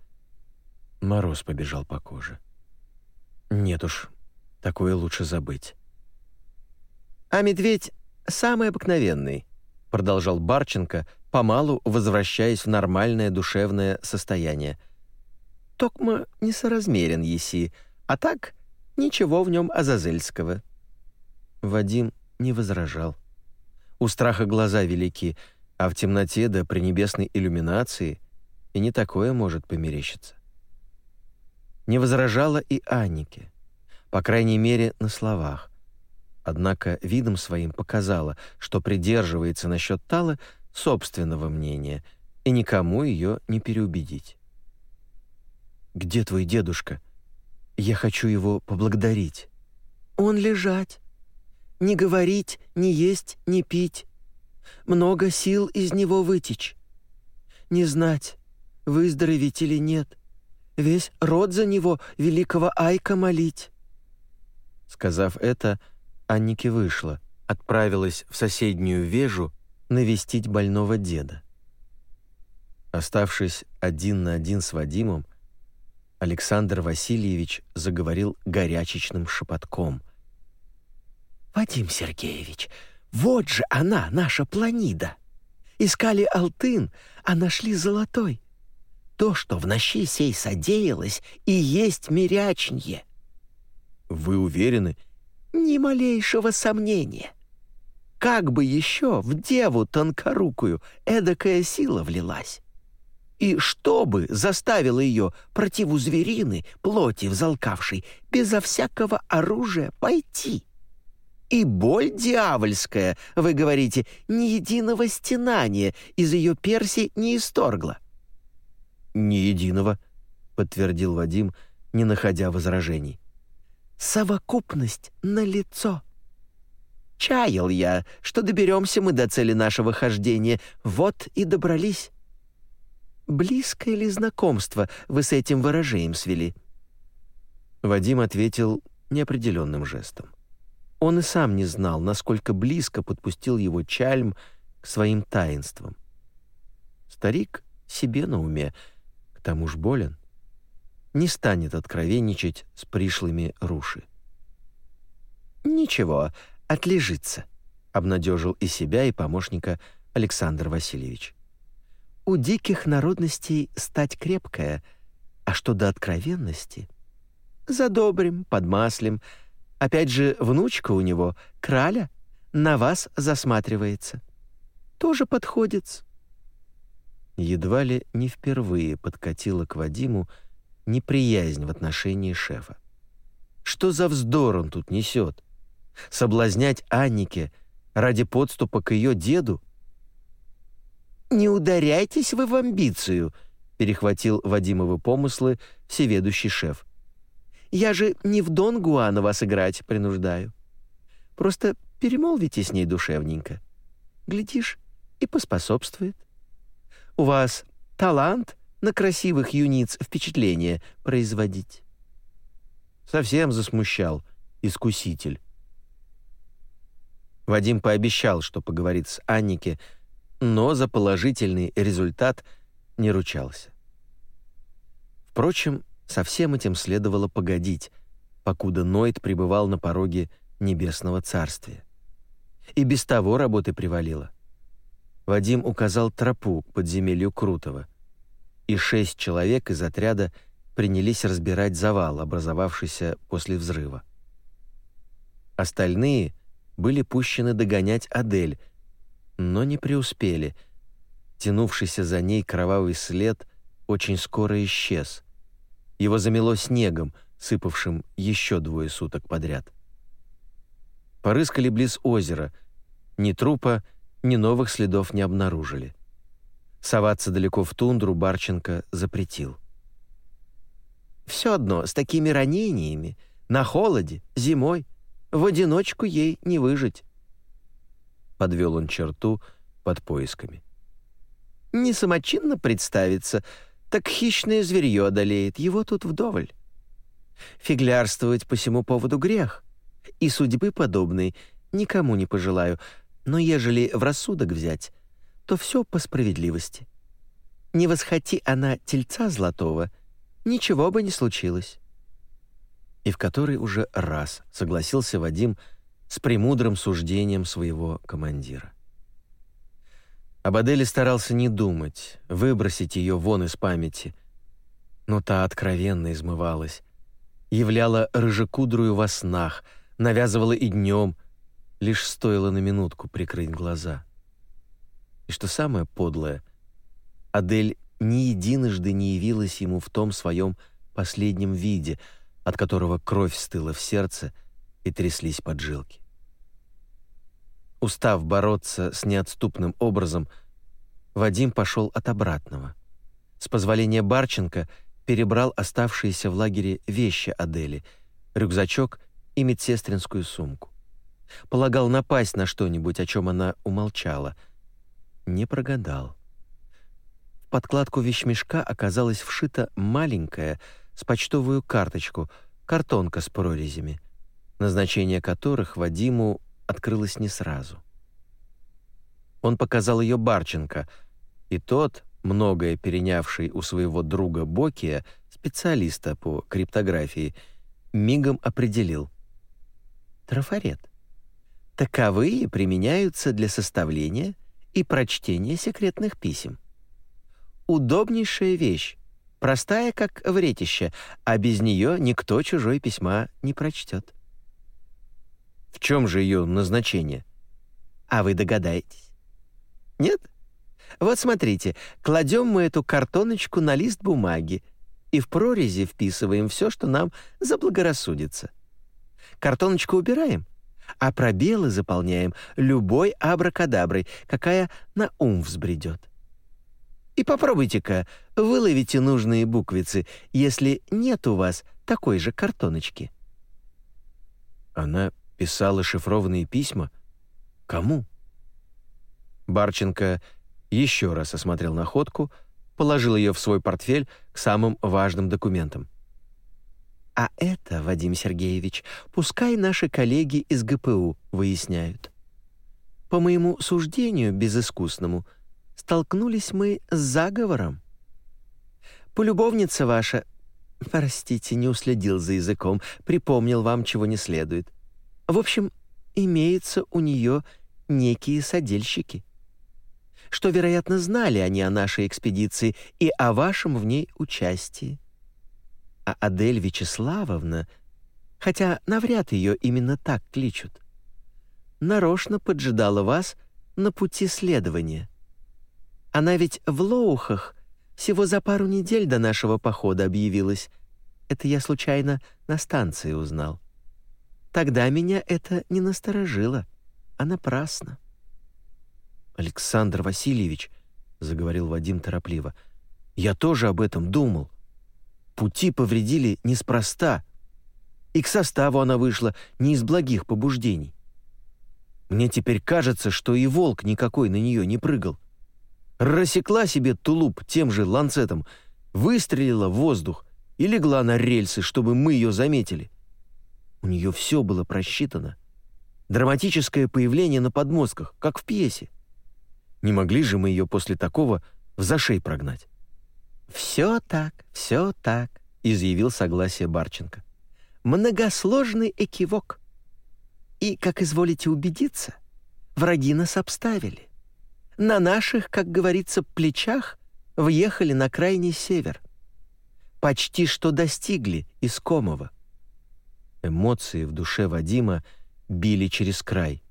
Мороз побежал по коже. Нет уж, такое лучше забыть. «А медведь самый обыкновенный», — продолжал Барченко, помалу возвращаясь в нормальное душевное состояние. «Токма несоразмерен еси, а так ничего в нем азазельского». Вадим не возражал. У страха глаза велики, а в темноте да при небесной иллюминации и не такое может померещиться. Не возражала и Аннике, по крайней мере, на словах однако видом своим показала, что придерживается насчет Талы собственного мнения и никому ее не переубедить. «Где твой дедушка? Я хочу его поблагодарить». «Он лежать. Не говорить, не есть, не пить. Много сил из него вытечь. Не знать, выздороветь или нет. Весь род за него великого Айка молить». Сказав это, Анники вышла, отправилась в соседнюю вежу навестить больного деда. Оставшись один на один с Вадимом, Александр Васильевич заговорил горячечным шепотком. «Вадим Сергеевич, вот же она, наша планида! Искали алтын, а нашли золотой. То, что в ночи сей содеялось, и есть мирячнье». «Вы уверены?» Ни малейшего сомнения. Как бы еще в деву тонкорукую эдакая сила влилась? И что бы заставило ее противу зверины, плоти взалкавшей, безо всякого оружия пойти? И боль дьявольская, вы говорите, ни единого стенания из ее перси не исторгла. «Ни единого», — подтвердил Вадим, не находя возражений. «Совокупность на лицо. Чаял я, что доберемся мы до цели нашего хождения, вот и добрались. Близкое ли знакомство вы с этим выражением свели?» Вадим ответил неопределенным жестом. Он и сам не знал, насколько близко подпустил его Чальм к своим таинствам. Старик себе на уме, к тому ж болен. Не станет откровенничать с пришлыми руши. «Ничего, отлежится», — обнадежил и себя, и помощника Александр Васильевич. «У диких народностей стать крепкая, а что до откровенности? Задобрим, подмаслим. Опять же, внучка у него, краля, на вас засматривается. Тоже подходит едва ли не впервые подкатила к Вадиму неприязнь в отношении шефа. Что за вздор он тут несет? Соблазнять Аннике ради подступа к ее деду? «Не ударяйтесь вы в амбицию», — перехватил Вадимовы помыслы всеведущий шеф. «Я же не в Дон Гуана вас играть принуждаю. Просто перемолвите с ней душевненько. Глядишь, и поспособствует». У вас талант на красивых юниц впечатление производить». Совсем засмущал искуситель. Вадим пообещал, что поговорит с Аннике, но за положительный результат не ручался. Впрочем, со всем этим следовало погодить, покуда Нойд пребывал на пороге небесного царствия. И без того работы привалило. Вадим указал тропу к подземелью Крутого, и шесть человек из отряда принялись разбирать завал, образовавшийся после взрыва. Остальные были пущены догонять Адель, но не преуспели. Тянувшийся за ней кровавый след очень скоро исчез. Его замело снегом, сыпавшим еще двое суток подряд. Порыскали близ озера. Ни трупа, ни новых следов не обнаружили. Соваться далеко в тундру Барченко запретил. «Все одно, с такими ранениями, на холоде, зимой, в одиночку ей не выжить». Подвел он черту под поисками. «Не самочинно представиться, так хищное зверье одолеет, его тут вдоволь. Фиглярствовать по всему поводу грех, и судьбы подобной никому не пожелаю, но ежели в рассудок взять, то все по справедливости. Не восхоти она тельца золотого, ничего бы не случилось. И в который уже раз согласился Вадим с премудрым суждением своего командира. Об Аделе старался не думать, выбросить ее вон из памяти, но та откровенно измывалась, являла рыжекудрую во снах, навязывала и днем — Лишь стоило на минутку прикрыть глаза. И что самое подлое, Адель ни единожды не явилась ему в том своем последнем виде, от которого кровь стыла в сердце и тряслись поджилки. Устав бороться с неотступным образом, Вадим пошел от обратного. С позволения Барченко перебрал оставшиеся в лагере вещи Адели, рюкзачок и медсестринскую сумку. Полагал напасть на что-нибудь, о чем она умолчала. Не прогадал. В подкладку вещмешка оказалась вшита маленькая, с почтовую карточку, картонка с прорезями, назначение которых Вадиму открылось не сразу. Он показал ее Барченко, и тот, многое перенявший у своего друга Бокия, специалиста по криптографии, мигом определил. Трафарет. Таковые применяются для составления и прочтения секретных писем. Удобнейшая вещь, простая, как вретище, а без нее никто чужой письма не прочтет. В чем же ее назначение? А вы догадаетесь? Нет? Вот смотрите, кладем мы эту картоночку на лист бумаги и в прорези вписываем все, что нам заблагорассудится. Картоночку убираем — а пробелы заполняем любой абракадаброй, какая на ум взбредет. И попробуйте-ка выловите нужные буквицы, если нет у вас такой же картоночки. Она писала шифрованные письма? Кому? Барченко еще раз осмотрел находку, положил ее в свой портфель к самым важным документам. А это, Вадим Сергеевич, пускай наши коллеги из ГПУ выясняют. По моему суждению безыскусному, столкнулись мы с заговором. Полюбовница ваша, простите, не уследил за языком, припомнил вам, чего не следует. В общем, имеются у нее некие содельщики что, вероятно, знали они о нашей экспедиции и о вашем в ней участии. А Адель Вячеславовна, хотя навряд ее именно так кличут, нарочно поджидала вас на пути следования. Она ведь в Лоухах всего за пару недель до нашего похода объявилась. Это я случайно на станции узнал. Тогда меня это не насторожило, а напрасно. Александр Васильевич, заговорил Вадим торопливо. Я тоже об этом думал. Пути повредили неспроста. И к составу она вышла не из благих побуждений. Мне теперь кажется, что и волк никакой на нее не прыгал. Рассекла себе тулуп тем же ланцетом, выстрелила в воздух и легла на рельсы, чтобы мы ее заметили. У нее все было просчитано. Драматическое появление на подмостках, как в пьесе. Не могли же мы ее после такого в зашей прогнать. «Все так, все так», — изъявил согласие Барченко. «Многосложный экивок. И, как изволите убедиться, враги нас обставили. На наших, как говорится, плечах въехали на крайний север. Почти что достигли искомого». Эмоции в душе Вадима били через край —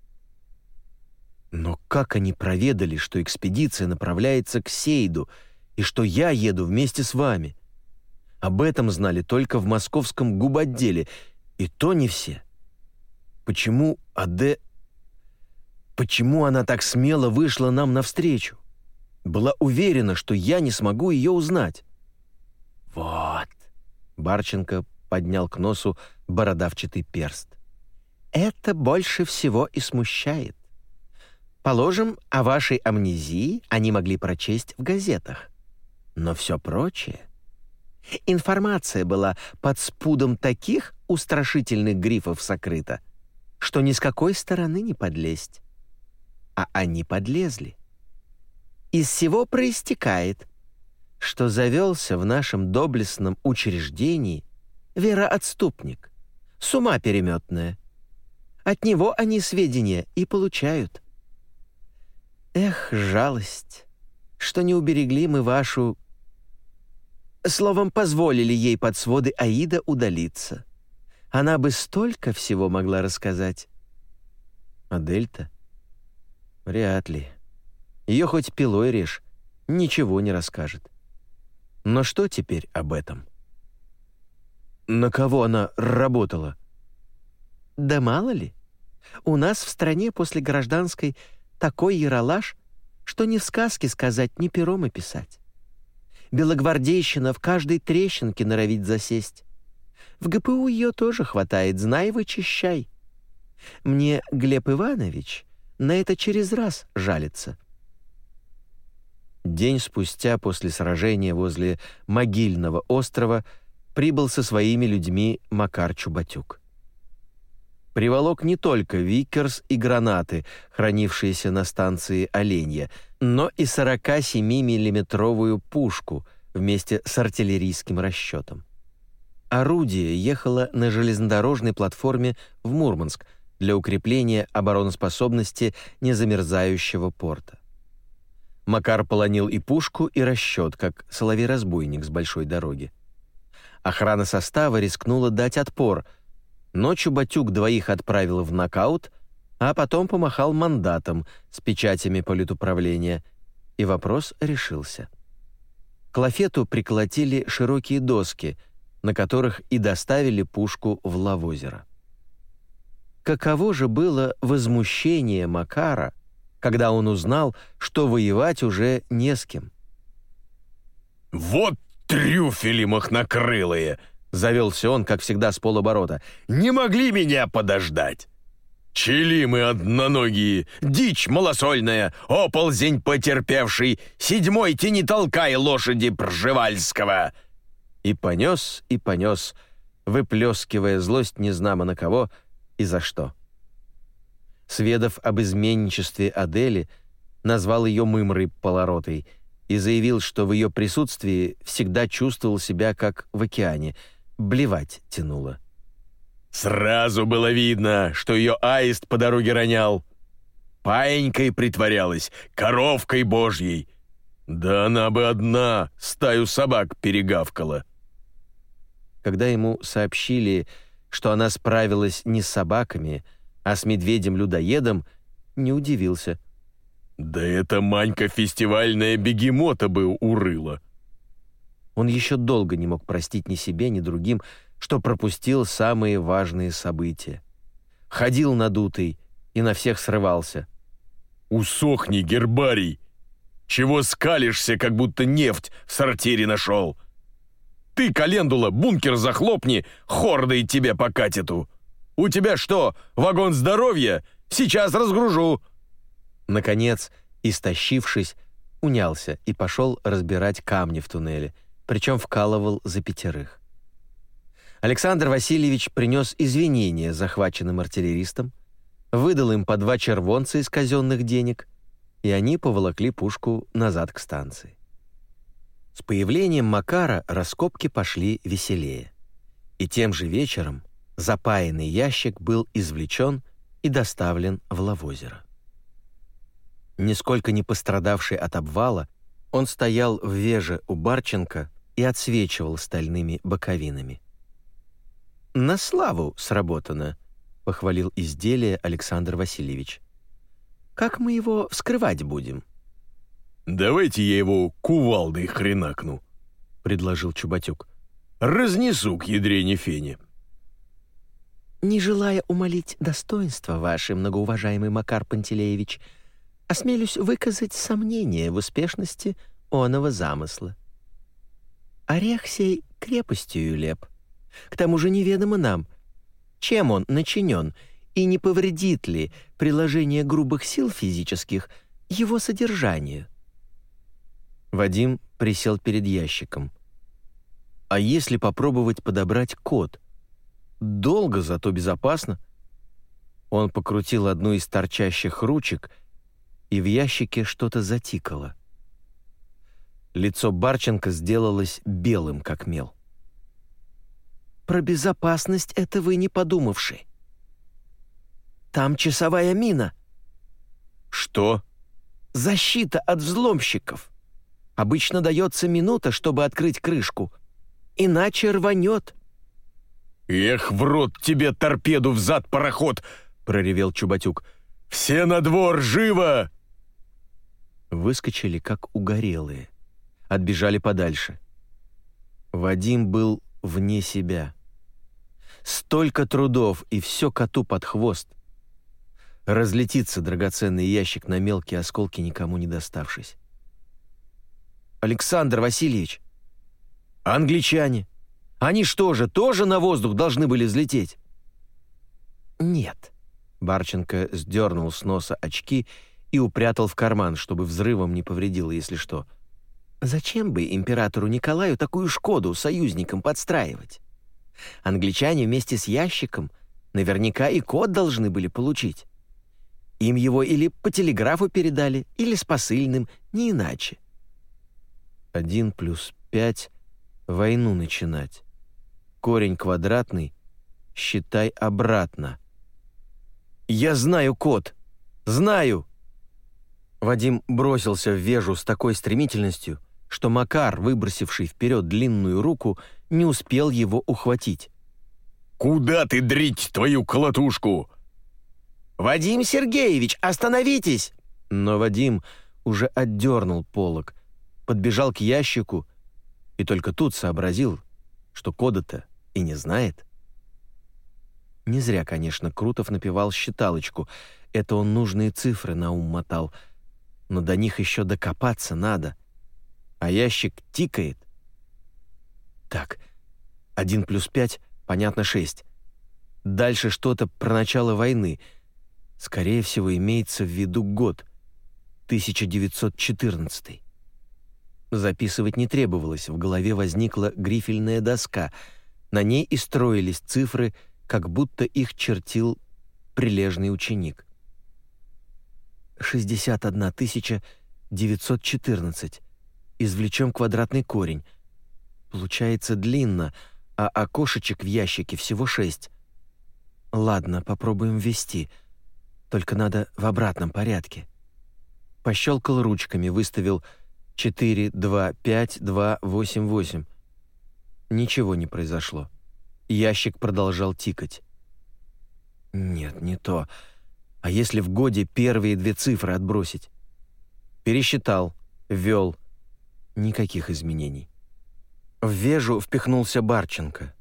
но как они проведали, что экспедиция направляется к Сейду и что я еду вместе с вами? Об этом знали только в московском губотделе, и то не все. Почему Аде... Почему она так смело вышла нам навстречу? Была уверена, что я не смогу ее узнать. «Вот», — Барченко поднял к носу бородавчатый перст. «Это больше всего и смущает. Положим, о вашей амнезии они могли прочесть в газетах. Но все прочее... Информация была под спудом таких устрашительных грифов сокрыта, что ни с какой стороны не подлезть. А они подлезли. Из всего проистекает, что завелся в нашем доблестном учреждении вероотступник, с ума переметная. От него они сведения и получают. Эх, жалость, что не уберегли мы вашу... Словом, позволили ей под своды Аида удалиться. Она бы столько всего могла рассказать. А Дельта? Вряд ли. Ее хоть пилой режь, ничего не расскажет. Но что теперь об этом? На кого она работала? Да мало ли. У нас в стране после гражданской такой яролаж, что ни в сказке сказать, ни пером описать. Белогвардейщина в каждой трещинке норовит засесть. В ГПУ ее тоже хватает, знай, вычищай. Мне Глеб Иванович на это через раз жалится. День спустя после сражения возле могильного острова прибыл со своими людьми Макар Чубатюк приволок не только Виккерс и гранаты, хранившиеся на станции Оленья, но и 47-миллиметровую пушку вместе с артиллерийским расчетом. Орудие ехало на железнодорожной платформе в Мурманск для укрепления обороноспособности незамерзающего порта. Макар полонил и пушку, и расчет, как соловей-разбойник с большой дороги. Охрана состава рискнула дать отпор — Ночью Батюк двоих отправил в нокаут, а потом помахал мандатом с печатями политуправления, и вопрос решился. К лафету приколотили широкие доски, на которых и доставили пушку в Лавозеро. Каково же было возмущение Макара, когда он узнал, что воевать уже не с кем. «Вот трюфели махнокрылые!» — завелся он, как всегда, с полоборота. «Не могли меня подождать!» «Чели мы одноногие, дичь малосольная, оползень потерпевший, седьмой тени толкай лошади Пржевальского!» И понес, и понес, выплескивая злость незнамо на кого и за что. Сведов об изменничестве Адели, назвал ее мымрой полоротой и заявил, что в ее присутствии всегда чувствовал себя как в океане, блевать тянуло. Сразу было видно, что ее аист по дороге ронял. Паенькой притворялась, коровкой божьей. Да она бы одна стаю собак перегавкала. Когда ему сообщили, что она справилась не с собаками, а с медведем-людоедом, не удивился. «Да эта Манька фестивальная бегемота бы урыла!» Он еще долго не мог простить ни себе, ни другим, что пропустил самые важные события. Ходил надутый и на всех срывался. «Усохни, гербарий! Чего скалишься, как будто нефть в сортире нашел? Ты, календула, бункер захлопни, хордой тебе покатит. У тебя что, вагон здоровья? Сейчас разгружу!» Наконец, истощившись, унялся и пошел разбирать камни в туннеле, причем вкалывал за пятерых. Александр Васильевич принес извинения захваченным артиллеристам, выдал им по два червонца из казенных денег, и они поволокли пушку назад к станции. С появлением Макара раскопки пошли веселее. И тем же вечером запаянный ящик был извлечен и доставлен в Лавозеро. Нисколько не пострадавший от обвала, он стоял в веже у Барченко и отсвечивал стальными боковинами. «На славу сработано», — похвалил изделие Александр Васильевич. «Как мы его вскрывать будем?» «Давайте я его кувалдой хренакну», — предложил Чубатюк. «Разнесу к ядрене фене». «Не желая умолить достоинства ваше, многоуважаемый Макар Пантелеевич, осмелюсь выказать сомнение в успешности оного замысла. Орех сей крепостью леп — к тому же неведомо нам, чем он начинен и не повредит ли приложение грубых сил физических его содержанию. Вадим присел перед ящиком. А если попробовать подобрать код? Долго, зато безопасно. Он покрутил одну из торчащих ручек, и в ящике что-то затикало. Лицо Барченко сделалось белым, как мел. Про безопасность это вы не подумавши. Там часовая мина. Что? Защита от взломщиков. Обычно дается минута, чтобы открыть крышку. Иначе рванет. «Эх, в рот тебе торпеду взад, пароход!» — проревел Чубатюк. «Все на двор, живо!» Выскочили, как угорелые. Отбежали подальше. Вадим был вне себя. Столько трудов, и все коту под хвост. Разлетится драгоценный ящик на мелкие осколки, никому не доставшись. «Александр Васильевич, англичане, они что же, тоже на воздух должны были взлететь?» «Нет». Барченко сдернул с носа очки и упрятал в карман, чтобы взрывом не повредило, если что. «Зачем бы императору Николаю такую «Шкоду» союзникам подстраивать? Англичане вместе с ящиком наверняка и код должны были получить. Им его или по телеграфу передали, или с посыльным, не иначе. Один плюс пять — войну начинать. Корень квадратный — считай обратно. «Я знаю код! Знаю!» Вадим бросился в вежу с такой стремительностью, что Макар, выбросивший вперед длинную руку, — не успел его ухватить. «Куда ты дрить твою колотушку?» «Вадим Сергеевич, остановитесь!» Но Вадим уже отдернул полог, подбежал к ящику и только тут сообразил, что кода-то и не знает. Не зря, конечно, Крутов напевал считалочку. Это он нужные цифры на ум мотал. Но до них еще докопаться надо. А ящик тикает. Так, один плюс пять, понятно, шесть. Дальше что-то про начало войны. Скорее всего, имеется в виду год. 1914. Записывать не требовалось, в голове возникла грифельная доска. На ней и строились цифры, как будто их чертил прилежный ученик. 61 914. Извлечем квадратный корень. Получается длинно, а окошечек в ящике всего шесть. Ладно, попробуем ввести. Только надо в обратном порядке. Пощелкал ручками, выставил 4, 2, 5, 2, 8, 8. Ничего не произошло. Ящик продолжал тикать. Нет, не то. А если в годе первые две цифры отбросить? Пересчитал, ввел. Никаких изменений. В вежу впихнулся Барченко.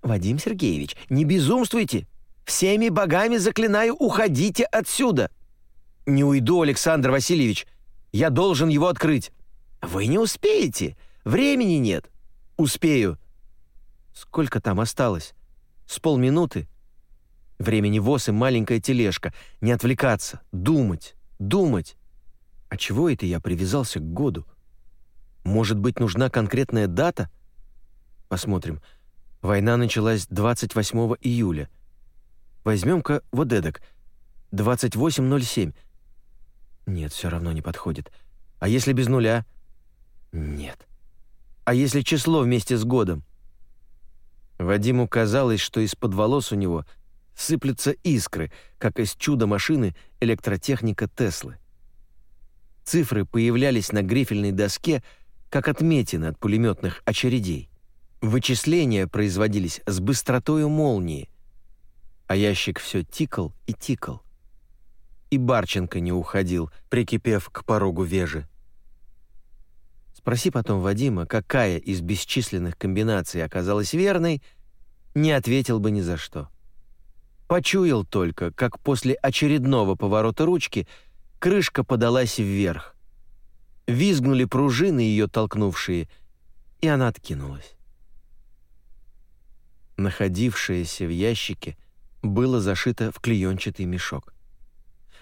«Вадим Сергеевич, не безумствуйте! Всеми богами заклинаю, уходите отсюда!» «Не уйду, Александр Васильевич. Я должен его открыть». «Вы не успеете. Времени нет». «Успею». «Сколько там осталось? С полминуты?» Времени воз и маленькая тележка. Не отвлекаться. Думать. Думать. А чего это я привязался к году? Может быть, нужна конкретная дата? Посмотрим. Война началась 28 июля. Возьмем-ка вот эдак. 28.07. Нет, все равно не подходит. А если без нуля? Нет. А если число вместе с годом? Вадиму казалось, что из-под волос у него сыплются искры, как из чудо-машины электротехника Теслы. Цифры появлялись на грифельной доске, как отметины от пулеметных очередей. Вычисления производились с быстротой молнии, а ящик все тикал и тикал. И Барченко не уходил, прикипев к порогу вежи. Спроси потом Вадима, какая из бесчисленных комбинаций оказалась верной, не ответил бы ни за что. Почуял только, как после очередного поворота ручки крышка подалась вверх. Визгнули пружины, ее толкнувшие, и она откинулась. Находившееся в ящике было зашито в клеенчатый мешок.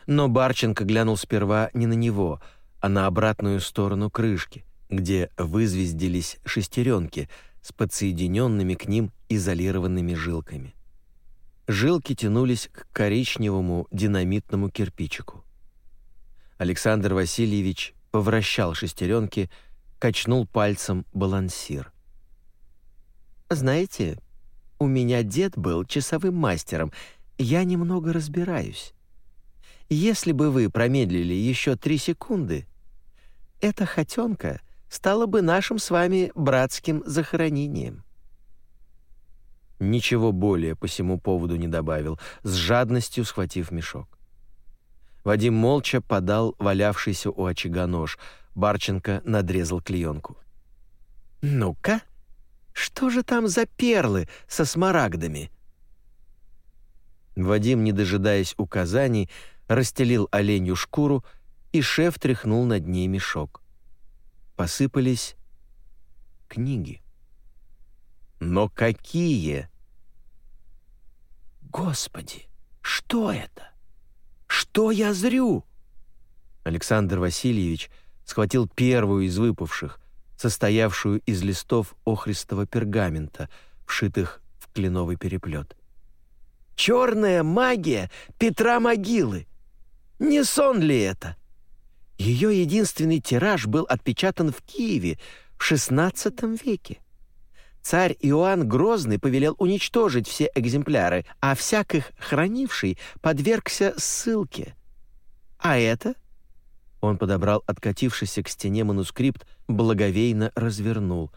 Но Барченко глянул сперва не на него, а на обратную сторону крышки, где вызвездились шестеренки с подсоединенными к ним изолированными жилками. Жилки тянулись к коричневому динамитному кирпичику. Александр Васильевич повращал шестеренки, качнул пальцем балансир. «Знаете, у меня дед был часовым мастером. Я немного разбираюсь. Если бы вы промедлили еще три секунды, эта хотенка стала бы нашим с вами братским захоронением». Ничего более по всему поводу не добавил, с жадностью схватив мешок. Вадим молча подал валявшийся у очага нож. Барченко надрезал клеенку. «Ну-ка, что же там за перлы со смарагдами?» Вадим, не дожидаясь указаний, расстелил оленью шкуру, и шеф тряхнул над ней мешок. Посыпались книги. Но какие? Господи, что это? Что я зрю? Александр Васильевич схватил первую из выпавших, состоявшую из листов охристого пергамента, вшитых в кленовый переплет. «Черная магия Петра Могилы! Не сон ли это?» Ее единственный тираж был отпечатан в Киеве в XVI веке. Царь Иоанн Грозный повелел уничтожить все экземпляры, а всяких хранивший подвергся ссылке. А это? Он подобрал откатившийся к стене манускрипт, благовейно развернул.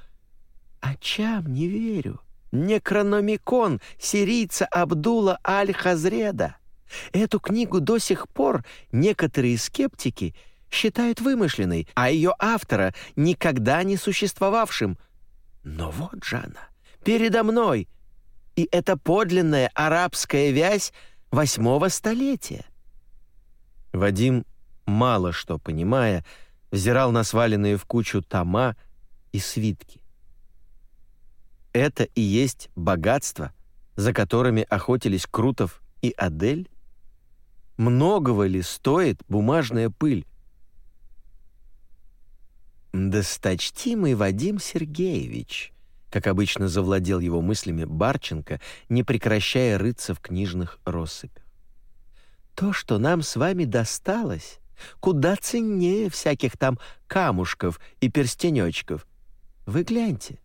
«Очам не верю. Некрономикон сирийца Абдула Аль-Хазреда. Эту книгу до сих пор некоторые скептики считают вымышленной, а ее автора никогда не существовавшим — но вот же она, передо мной. И это подлинная арабская вязь восьмого столетия. Вадим, мало что понимая, взирал на сваленные в кучу тома и свитки. Это и есть богатство, за которыми охотились Крутов и Адель? Многого ли стоит бумажная пыль? «Досточтимый Вадим Сергеевич», как обычно завладел его мыслями Барченко, не прекращая рыться в книжных россыпях. «То, что нам с вами досталось, куда ценнее всяких там камушков и перстенечков. Вы гляньте.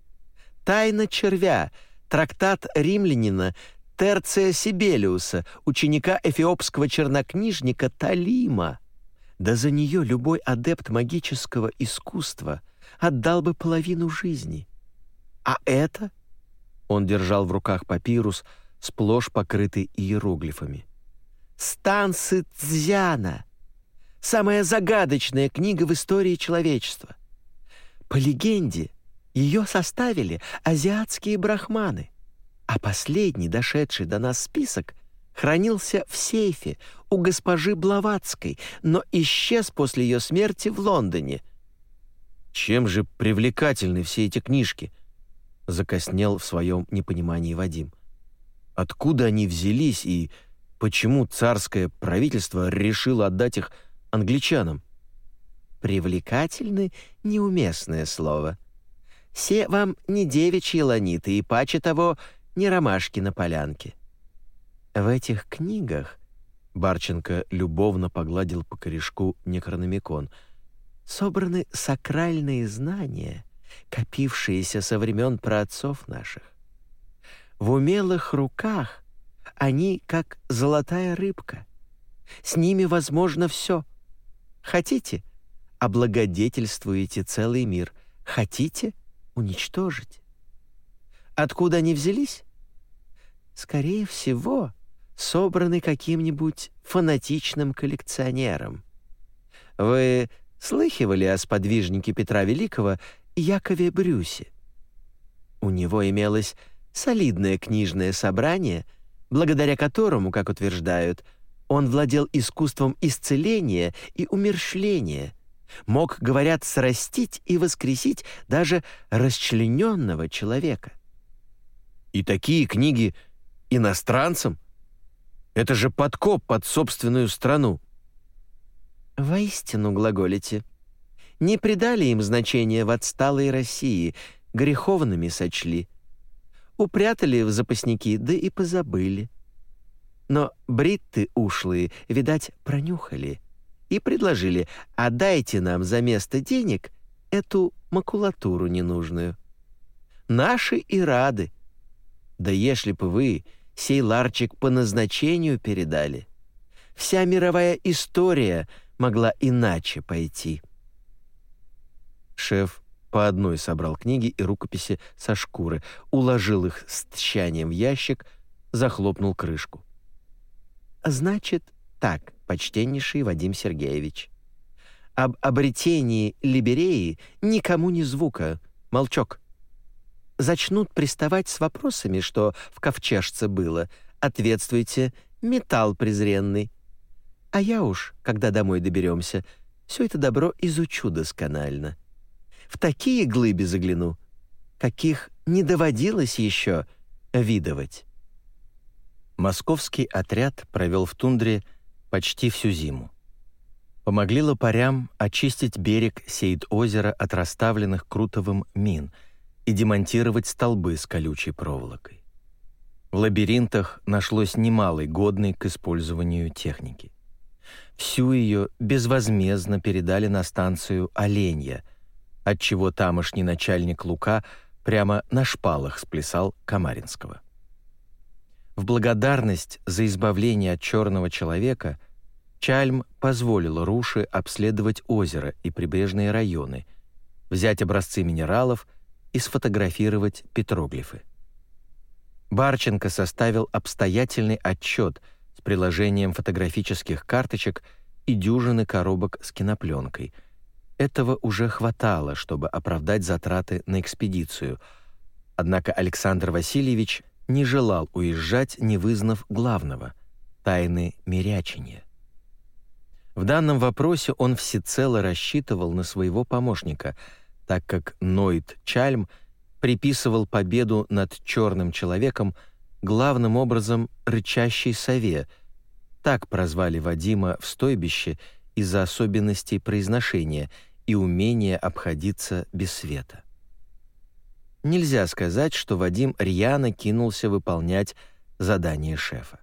«Тайна червя», трактат римлянина Терция Сибелиуса, ученика эфиопского чернокнижника Талима. Да за нее любой адепт магического искусства отдал бы половину жизни. А это? Он держал в руках папирус, сплошь покрытый иероглифами. Станцы Цзяна. Самая загадочная книга в истории человечества. По легенде, ее составили азиатские брахманы, а последний, дошедший до нас список, хранился в сейфе у госпожи Блаватской, но исчез после ее смерти в Лондоне. Чем же привлекательны все эти книжки? закоснел в своем непонимании Вадим. Откуда они взялись и почему царское правительство решило отдать их англичанам? Привлекательны — неуместное слово. Все вам не девичьи ланиты и, паче того, не ромашки на полянке. В этих книгах Барченко любовно погладил по корешку некрономикон. Собраны сакральные знания, копившиеся со времен праотцов наших. В умелых руках они как золотая рыбка. С ними возможно все. Хотите — облагодетельствуете целый мир. Хотите — уничтожить. Откуда они взялись? Скорее всего, собраны каким-нибудь фанатичным коллекционером. Вы слыхивали о сподвижнике Петра Великого Якове Брюсе. У него имелось солидное книжное собрание, благодаря которому, как утверждают, он владел искусством исцеления и умерщвления, мог, говорят, срастить и воскресить даже расчлененного человека. И такие книги иностранцам? Это же подкоп под собственную страну. Воистину глаголите не придали им значения в отсталой России, греховными сочли. Упрятали в запасники, да и позабыли. Но бритты ушлые, видать, пронюхали и предложили «отдайте нам за место денег эту макулатуру ненужную». Наши и рады. Да если бы вы сей ларчик по назначению передали, вся мировая история могла иначе пойти». Шеф по одной собрал книги и рукописи со шкуры, уложил их с тщанием в ящик, захлопнул крышку. «Значит, так, почтеннейший Вадим Сергеевич. Об обретении Либереи никому не звука, молчок. Зачнут приставать с вопросами, что в ковчежце было, ответствуйте «металл презренный». А я уж, когда домой доберемся, все это добро изучу досконально» в такие глыби загляну, каких не доводилось еще видывать. Московский отряд провел в тундре почти всю зиму. Помогли лопарям очистить берег Сейд-озера от расставленных Крутовым мин и демонтировать столбы с колючей проволокой. В лабиринтах нашлось немалой годной к использованию техники. Всю ее безвозмездно передали на станцию «Оленья», отчего тамошний начальник Лука прямо на шпалах сплясал Камаринского. В благодарность за избавление от черного человека Чальм позволил Руши обследовать озеро и прибрежные районы, взять образцы минералов и сфотографировать петроглифы. Барченко составил обстоятельный отчет с приложением фотографических карточек и дюжины коробок с кинопленкой — этого уже хватало, чтобы оправдать затраты на экспедицию. Однако Александр Васильевич не желал уезжать, не вызнав главного — тайны мирячения. В данном вопросе он всецело рассчитывал на своего помощника, так как Нойд Чальм приписывал победу над черным человеком главным образом рычащей сове, так прозвали Вадима в стойбище из-за особенностей произношения и умения обходиться без света. Нельзя сказать, что Вадим рьяно кинулся выполнять задание шефа.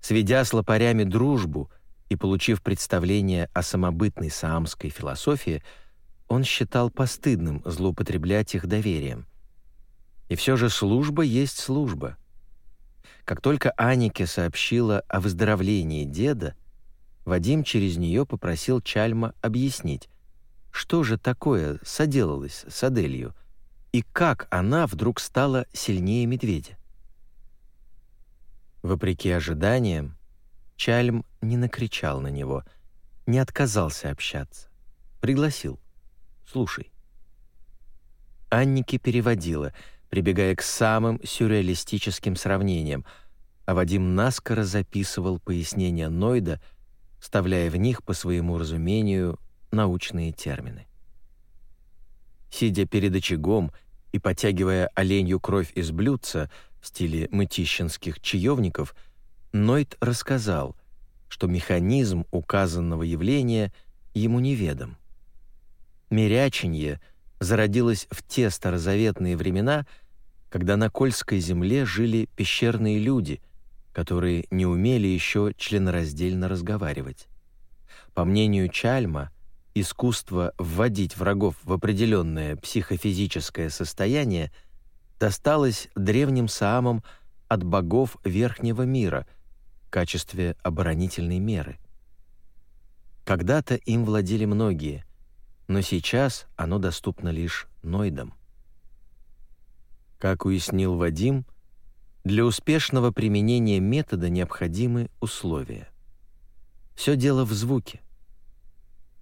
Сведя с лопарями дружбу и получив представление о самобытной саамской философии, он считал постыдным злоупотреблять их доверием. И все же служба есть служба. Как только Анике сообщила о выздоровлении деда, Вадим через нее попросил Чальма объяснить, что же такое соделалось с Аделью и как она вдруг стала сильнее медведя. Вопреки ожиданиям, Чальм не накричал на него, не отказался общаться. Пригласил. «Слушай». Анники переводила, прибегая к самым сюрреалистическим сравнениям, а Вадим наскоро записывал пояснения Нойда, вставляя в них, по своему разумению, научные термины. Сидя перед очагом и потягивая оленью кровь из блюдца в стиле мытищинских чаевников, Нойд рассказал, что механизм указанного явления ему неведом. Миряченье зародилось в те старозаветные времена, когда на Кольской земле жили пещерные люди, которые не умели еще членораздельно разговаривать. По мнению Чальма, искусство вводить врагов в определенное психофизическое состояние досталось древним саамам от богов верхнего мира в качестве оборонительной меры. Когда-то им владели многие, но сейчас оно доступно лишь ноидам. Как уяснил Вадим, для успешного применения метода необходимы условия. Все дело в звуке.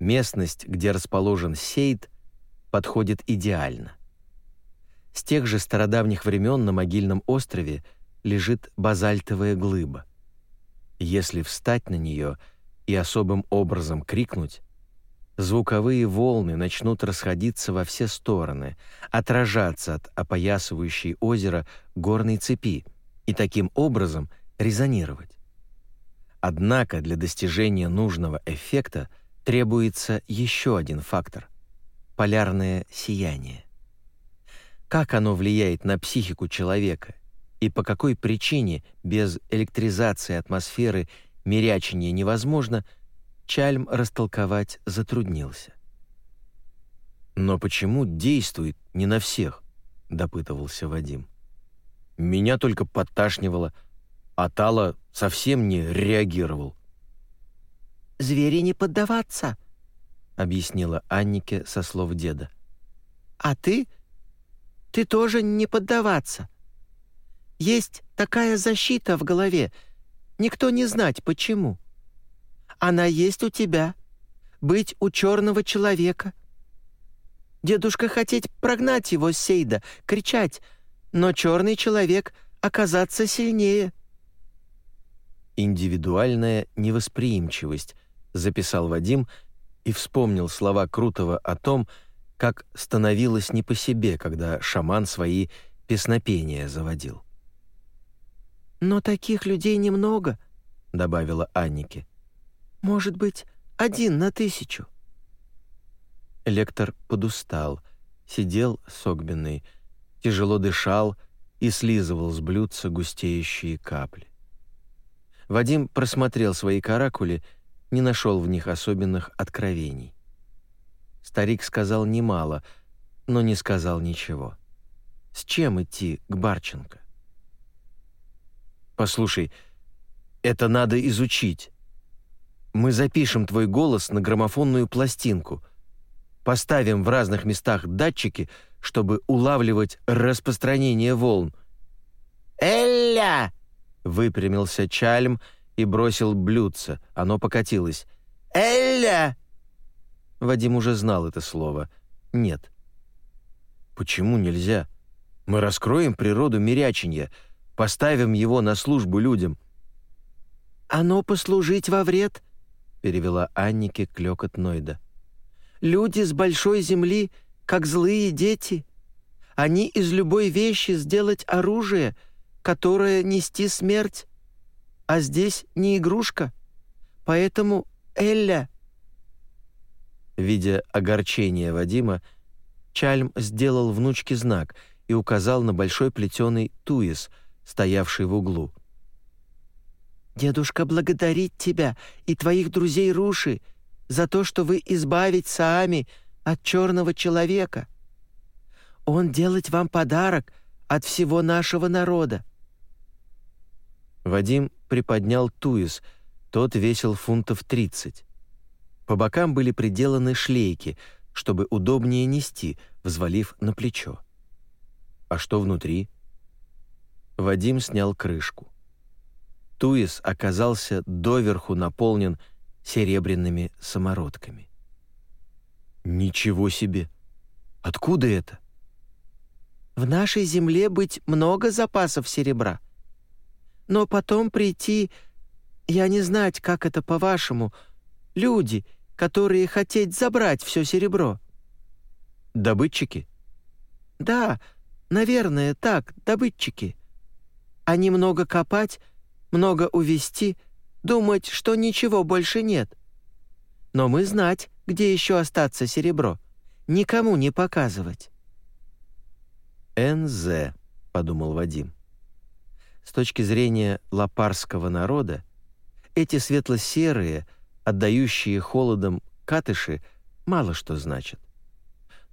Местность, где расположен сейд, подходит идеально. С тех же стародавних времен на могильном острове лежит базальтовая глыба. Если встать на нее и особым образом крикнуть, звуковые волны начнут расходиться во все стороны, отражаться от опоясывающей озеро горной цепи и таким образом резонировать. Однако для достижения нужного эффекта – требуется еще один фактор — полярное сияние. Как оно влияет на психику человека и по какой причине без электризации атмосферы мирячение невозможно, Чальм растолковать затруднился. «Но почему действует не на всех?» — допытывался Вадим. «Меня только подташнивало, а Тала совсем не реагировал звери не поддаваться», — объяснила Аннике со слов деда. «А ты? Ты тоже не поддаваться. Есть такая защита в голове, никто не знать почему. Она есть у тебя, быть у черного человека. Дедушка хотеть прогнать его с Сейда, кричать, но черный человек оказаться сильнее». Индивидуальная невосприимчивость записал Вадим и вспомнил слова Крутого о том, как становилось не по себе, когда шаман свои песнопения заводил. «Но таких людей немного», — добавила Аннике. «Может быть, один на тысячу». Лектор подустал, сидел согбенный, тяжело дышал и слизывал с блюдца густеющие капли. Вадим просмотрел свои каракули не нашел в них особенных откровений. Старик сказал немало, но не сказал ничего. С чем идти к Барченко? «Послушай, это надо изучить. Мы запишем твой голос на граммофонную пластинку, поставим в разных местах датчики, чтобы улавливать распространение волн». «Элля!» — выпрямился Чальм — и бросил блюдце. Оно покатилось. «Элля!» Вадим уже знал это слово. «Нет». «Почему нельзя? Мы раскроем природу миряченья. Поставим его на службу людям». «Оно послужить во вред», — перевела Аннике клёкот Нойда. «Люди с большой земли, как злые дети. Они из любой вещи сделать оружие, которое нести смерть. А здесь не игрушка. Поэтому Элля...» Видя огорчение Вадима, Чальм сделал внучке знак и указал на большой плетеный туис, стоявший в углу. «Дедушка благодарит тебя и твоих друзей Руши за то, что вы избавить Саами от черного человека. Он делать вам подарок от всего нашего народа». Вадим приподнял туис, тот весил фунтов тридцать. По бокам были приделаны шлейки, чтобы удобнее нести, взвалив на плечо. А что внутри? Вадим снял крышку. Туис оказался доверху наполнен серебряными самородками. «Ничего себе! Откуда это?» «В нашей земле быть много запасов серебра. Но потом прийти, я не знать, как это по-вашему, люди — которые хотеть забрать все серебро». «Добытчики?» «Да, наверное, так, добытчики. Они много копать, много увести, думать, что ничего больше нет. Но мы знать, где еще остаться серебро, никому не показывать». «НЗ», — подумал Вадим. С точки зрения лапарского народа, эти светло-серые — отдающие холодом катыши мало что значат.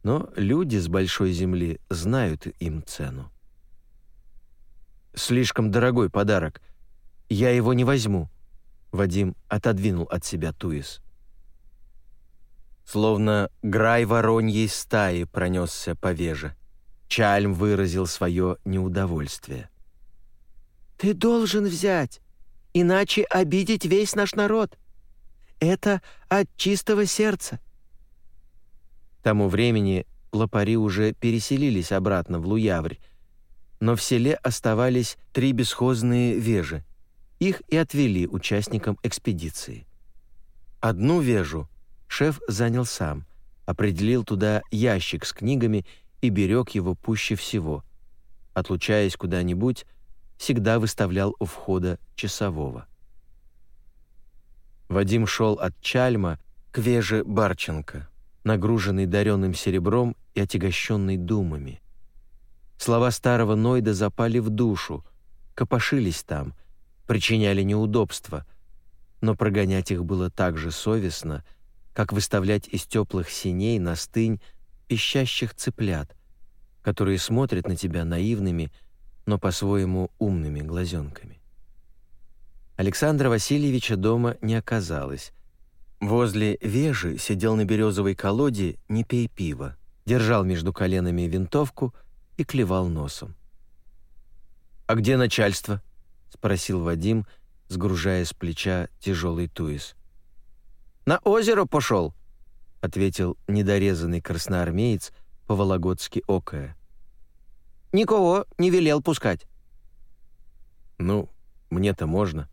Но люди с большой земли знают им цену. «Слишком дорогой подарок. Я его не возьму», — Вадим отодвинул от себя Туис. Словно грай вороньей стаи пронесся по веже. Чальм выразил свое неудовольствие. «Ты должен взять, иначе обидеть весь наш народ. Это от чистого сердца». К тому времени лопари уже переселились обратно в Луяврь, но в селе оставались три бесхозные вежи. Их и отвели участникам экспедиции. Одну вежу шеф занял сам, определил туда ящик с книгами и берег его пуще всего. Отлучаясь куда-нибудь, всегда выставлял у входа часового. Вадим шел от Чальма к Веже Барченко, нагруженный даренным серебром и отягощенный думами. Слова старого Нойда запали в душу, копошились там, причиняли неудобства, но прогонять их было так же совестно, как выставлять из теплых синей на стынь пищащих цыплят, которые смотрят на тебя наивными, но по-своему умными глазенками. Александра Васильевича дома не оказалось. Возле вежи сидел на березовой колоде «Не пей пиво», держал между коленами винтовку и клевал носом. «А где начальство?» — спросил Вадим, сгружая с плеча тяжелый туис. «На озеро пошел», — ответил недорезанный красноармеец по-вологодски окая. «Никого не велел пускать». «Ну, мне-то можно».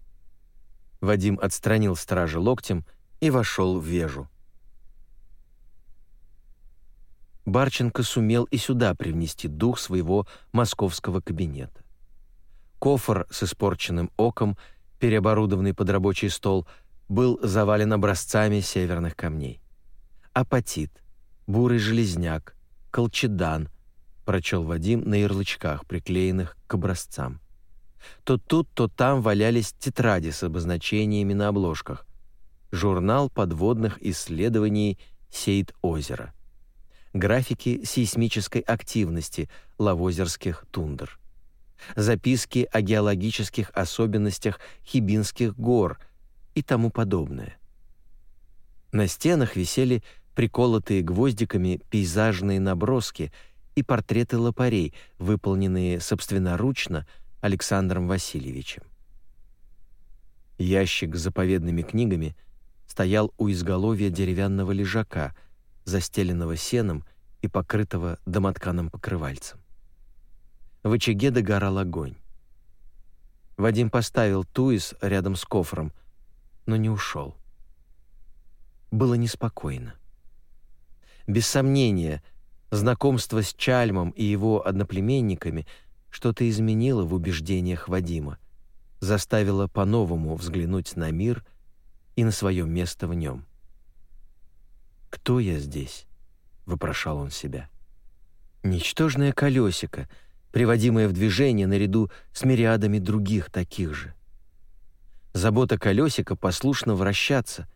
Вадим отстранил стража локтем и вошел в вежу. Барченко сумел и сюда привнести дух своего московского кабинета. Кофр с испорченным оком, переоборудованный под рабочий стол, был завален образцами северных камней. Апатит, бурый железняк, колчедан, прочел Вадим на ярлычках, приклеенных к образцам. То тут, то там валялись тетради с обозначениями на обложках. Журнал подводных исследований Сейд-озера. Графики сейсмической активности лавозерских тундр. Записки о геологических особенностях Хибинских гор и тому подобное. На стенах висели приколотые гвоздиками пейзажные наброски и портреты лопарей, выполненные собственноручно Александром Васильевичем. Ящик с заповедными книгами стоял у изголовья деревянного лежака, застеленного сеном и покрытого домотканым покрывальцем. В очаге догорал огонь. Вадим поставил туис рядом с кофром, но не ушел. Было неспокойно. Без сомнения, знакомство с Чальмом и его одноплеменниками что-то изменило в убеждениях Вадима, заставило по-новому взглянуть на мир и на свое место в нем. «Кто я здесь?» — вопрошал он себя. «Ничтожное колесико — приводимое в движение наряду с мириадами других таких же. Забота колесика послушно вращаться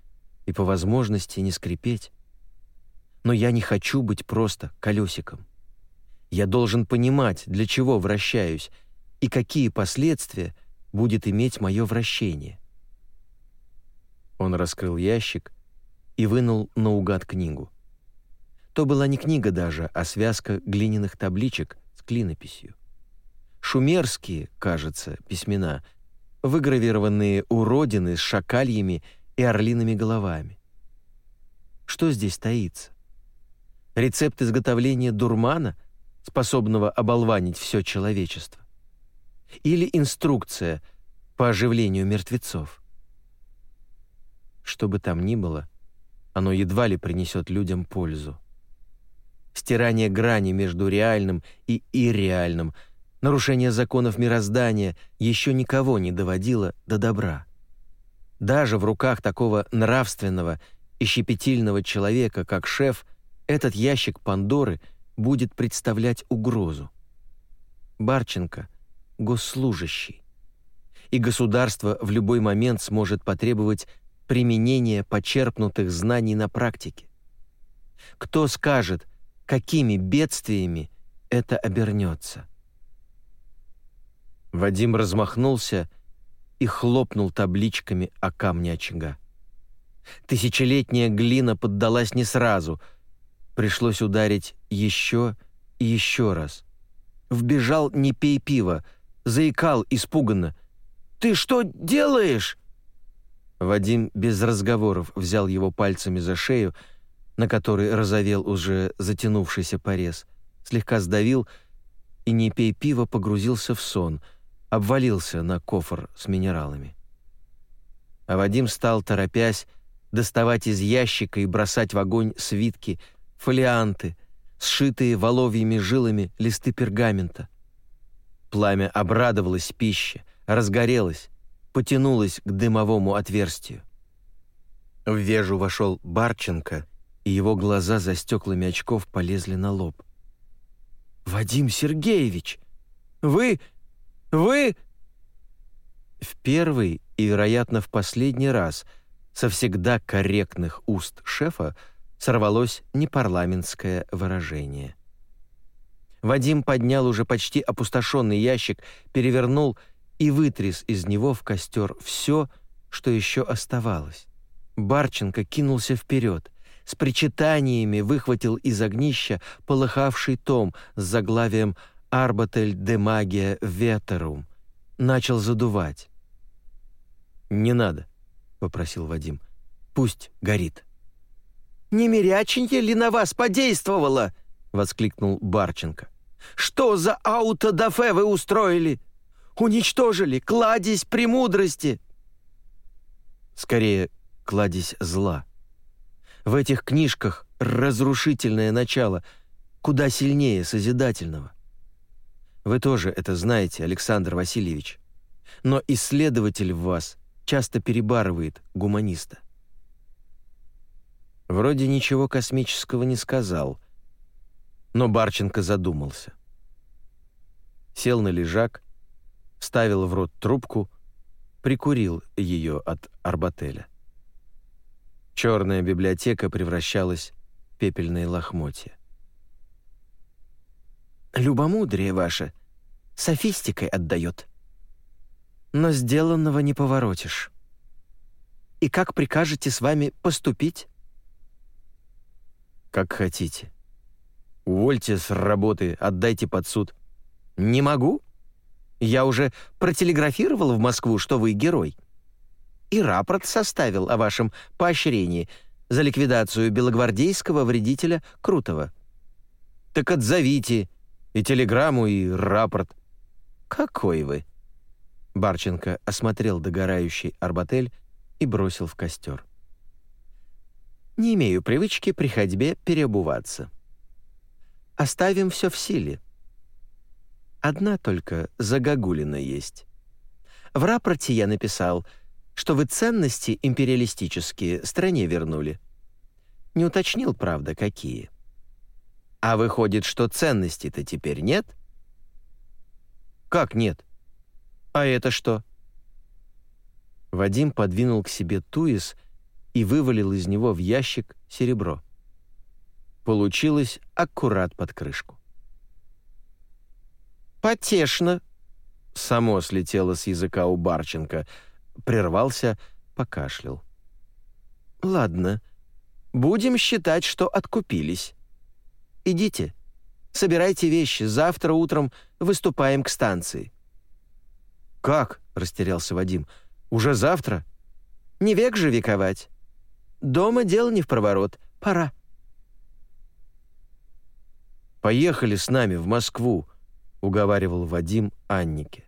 и по возможности не скрипеть. Но я не хочу быть просто колесиком. Я должен понимать, для чего вращаюсь и какие последствия будет иметь мое вращение. Он раскрыл ящик и вынул наугад книгу. То была не книга даже, а связка глиняных табличек — клинописью. Шумерские, кажется, письмена, выгравированные уродины с шакальями и орлиными головами. Что здесь таится? Рецепт изготовления дурмана, способного оболванить все человечество? Или инструкция по оживлению мертвецов? Что бы там ни было, оно едва ли принесет людям пользу стирание грани между реальным и ирреальным, нарушение законов мироздания еще никого не доводило до добра. Даже в руках такого нравственного и щепетильного человека, как шеф, этот ящик Пандоры будет представлять угрозу. Барченко — госслужащий, и государство в любой момент сможет потребовать применения почерпнутых знаний на практике. Кто скажет, какими бедствиями это обернется. Вадим размахнулся и хлопнул табличками о камне очага. Тысячелетняя глина поддалась не сразу. Пришлось ударить еще и еще раз. Вбежал «Не пей пиво», заикал испуганно. «Ты что делаешь?» Вадим без разговоров взял его пальцами за шею, на который разовел уже затянувшийся порез, слегка сдавил и, не пей пива, погрузился в сон, обвалился на кофр с минералами. А Вадим стал, торопясь, доставать из ящика и бросать в огонь свитки, фолианты, сшитые воловьими жилами листы пергамента. Пламя обрадовалось пище, разгорелось, потянулось к дымовому отверстию. В вежу вошел Барченко — и его глаза за стеклами очков полезли на лоб. «Вадим Сергеевич! Вы... вы...» В первый и, вероятно, в последний раз со всегда корректных уст шефа сорвалось непарламентское выражение. Вадим поднял уже почти опустошенный ящик, перевернул и вытряс из него в костер все, что еще оставалось. Барченко кинулся вперед с причитаниями выхватил из огнища полыхавший том с заглавием «Арбатель де магия ветерум». Начал задувать. «Не надо», — попросил Вадим. «Пусть горит». «Не меряченье ли на вас подействовало?» — воскликнул Барченко. «Что за аутодафе вы устроили? Уничтожили кладезь премудрости!» «Скорее, кладезь зла», в этих книжках разрушительное начало, куда сильнее созидательного. Вы тоже это знаете, Александр Васильевич. Но исследователь в вас часто перебарывает гуманиста. Вроде ничего космического не сказал, но Барченко задумался. Сел на лежак, ставил в рот трубку, прикурил ее от арбателя. Черная библиотека превращалась в пепельные лохмотья. «Любомудрие ваше софистикой отдает. Но сделанного не поворотишь. И как прикажете с вами поступить?» «Как хотите. Увольте с работы, отдайте под суд». «Не могу. Я уже протелеграфировал в Москву, что вы герой и рапорт составил о вашем поощрении за ликвидацию белогвардейского вредителя Крутого. Так отзовите и телеграмму, и рапорт. Какой вы? Барченко осмотрел догорающий арбатель и бросил в костер. «Не имею привычки при ходьбе переобуваться. Оставим все в силе. Одна только загогулина есть. В рапорте я написал, что вы ценности империалистические стране вернули. Не уточнил, правда, какие. А выходит, что ценностей-то теперь нет? Как нет? А это что? Вадим подвинул к себе туис и вывалил из него в ящик серебро. Получилось аккурат под крышку. «Потешно!» Само слетело с языка у Барченко, прервался, покашлял. «Ладно, будем считать, что откупились. Идите, собирайте вещи, завтра утром выступаем к станции». «Как?» — растерялся Вадим. «Уже завтра?» «Не век же вековать. Дома дело не в проворот. Пора». «Поехали с нами в Москву», — уговаривал Вадим Аннике.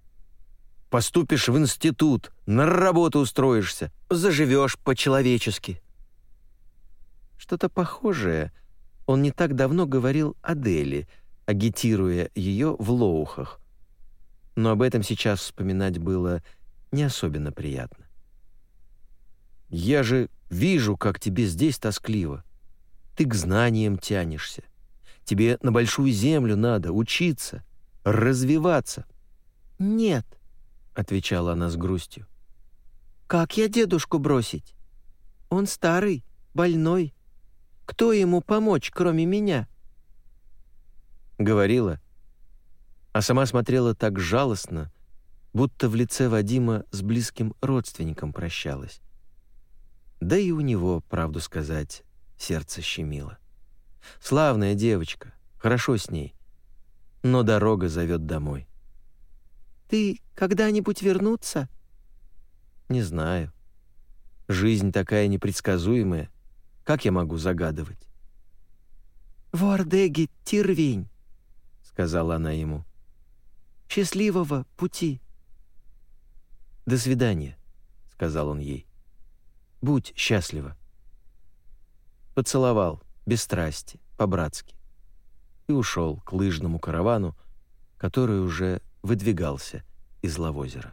«Поступишь в институт, на работу устроишься, заживешь по-человечески». Что-то похожее он не так давно говорил Аделе, агитируя ее в лоухах. Но об этом сейчас вспоминать было не особенно приятно. «Я же вижу, как тебе здесь тоскливо. Ты к знаниям тянешься. Тебе на большую землю надо учиться, развиваться». «Нет», — отвечала она с грустью. «Как я дедушку бросить? Он старый, больной. Кто ему помочь, кроме меня?» Говорила, а сама смотрела так жалостно, будто в лице Вадима с близким родственником прощалась. Да и у него, правду сказать, сердце щемило. Славная девочка, хорошо с ней, но дорога зовет домой. «Ты когда-нибудь вернуться?» «Не знаю. Жизнь такая непредсказуемая. Как я могу загадывать?» «Вуардеги Тирвень», — сказала она ему. «Счастливого пути». «До свидания», — сказал он ей. «Будь счастлива». Поцеловал, без страсти, по-братски, и ушел к лыжному каравану, который уже выдвигался из Лавозера.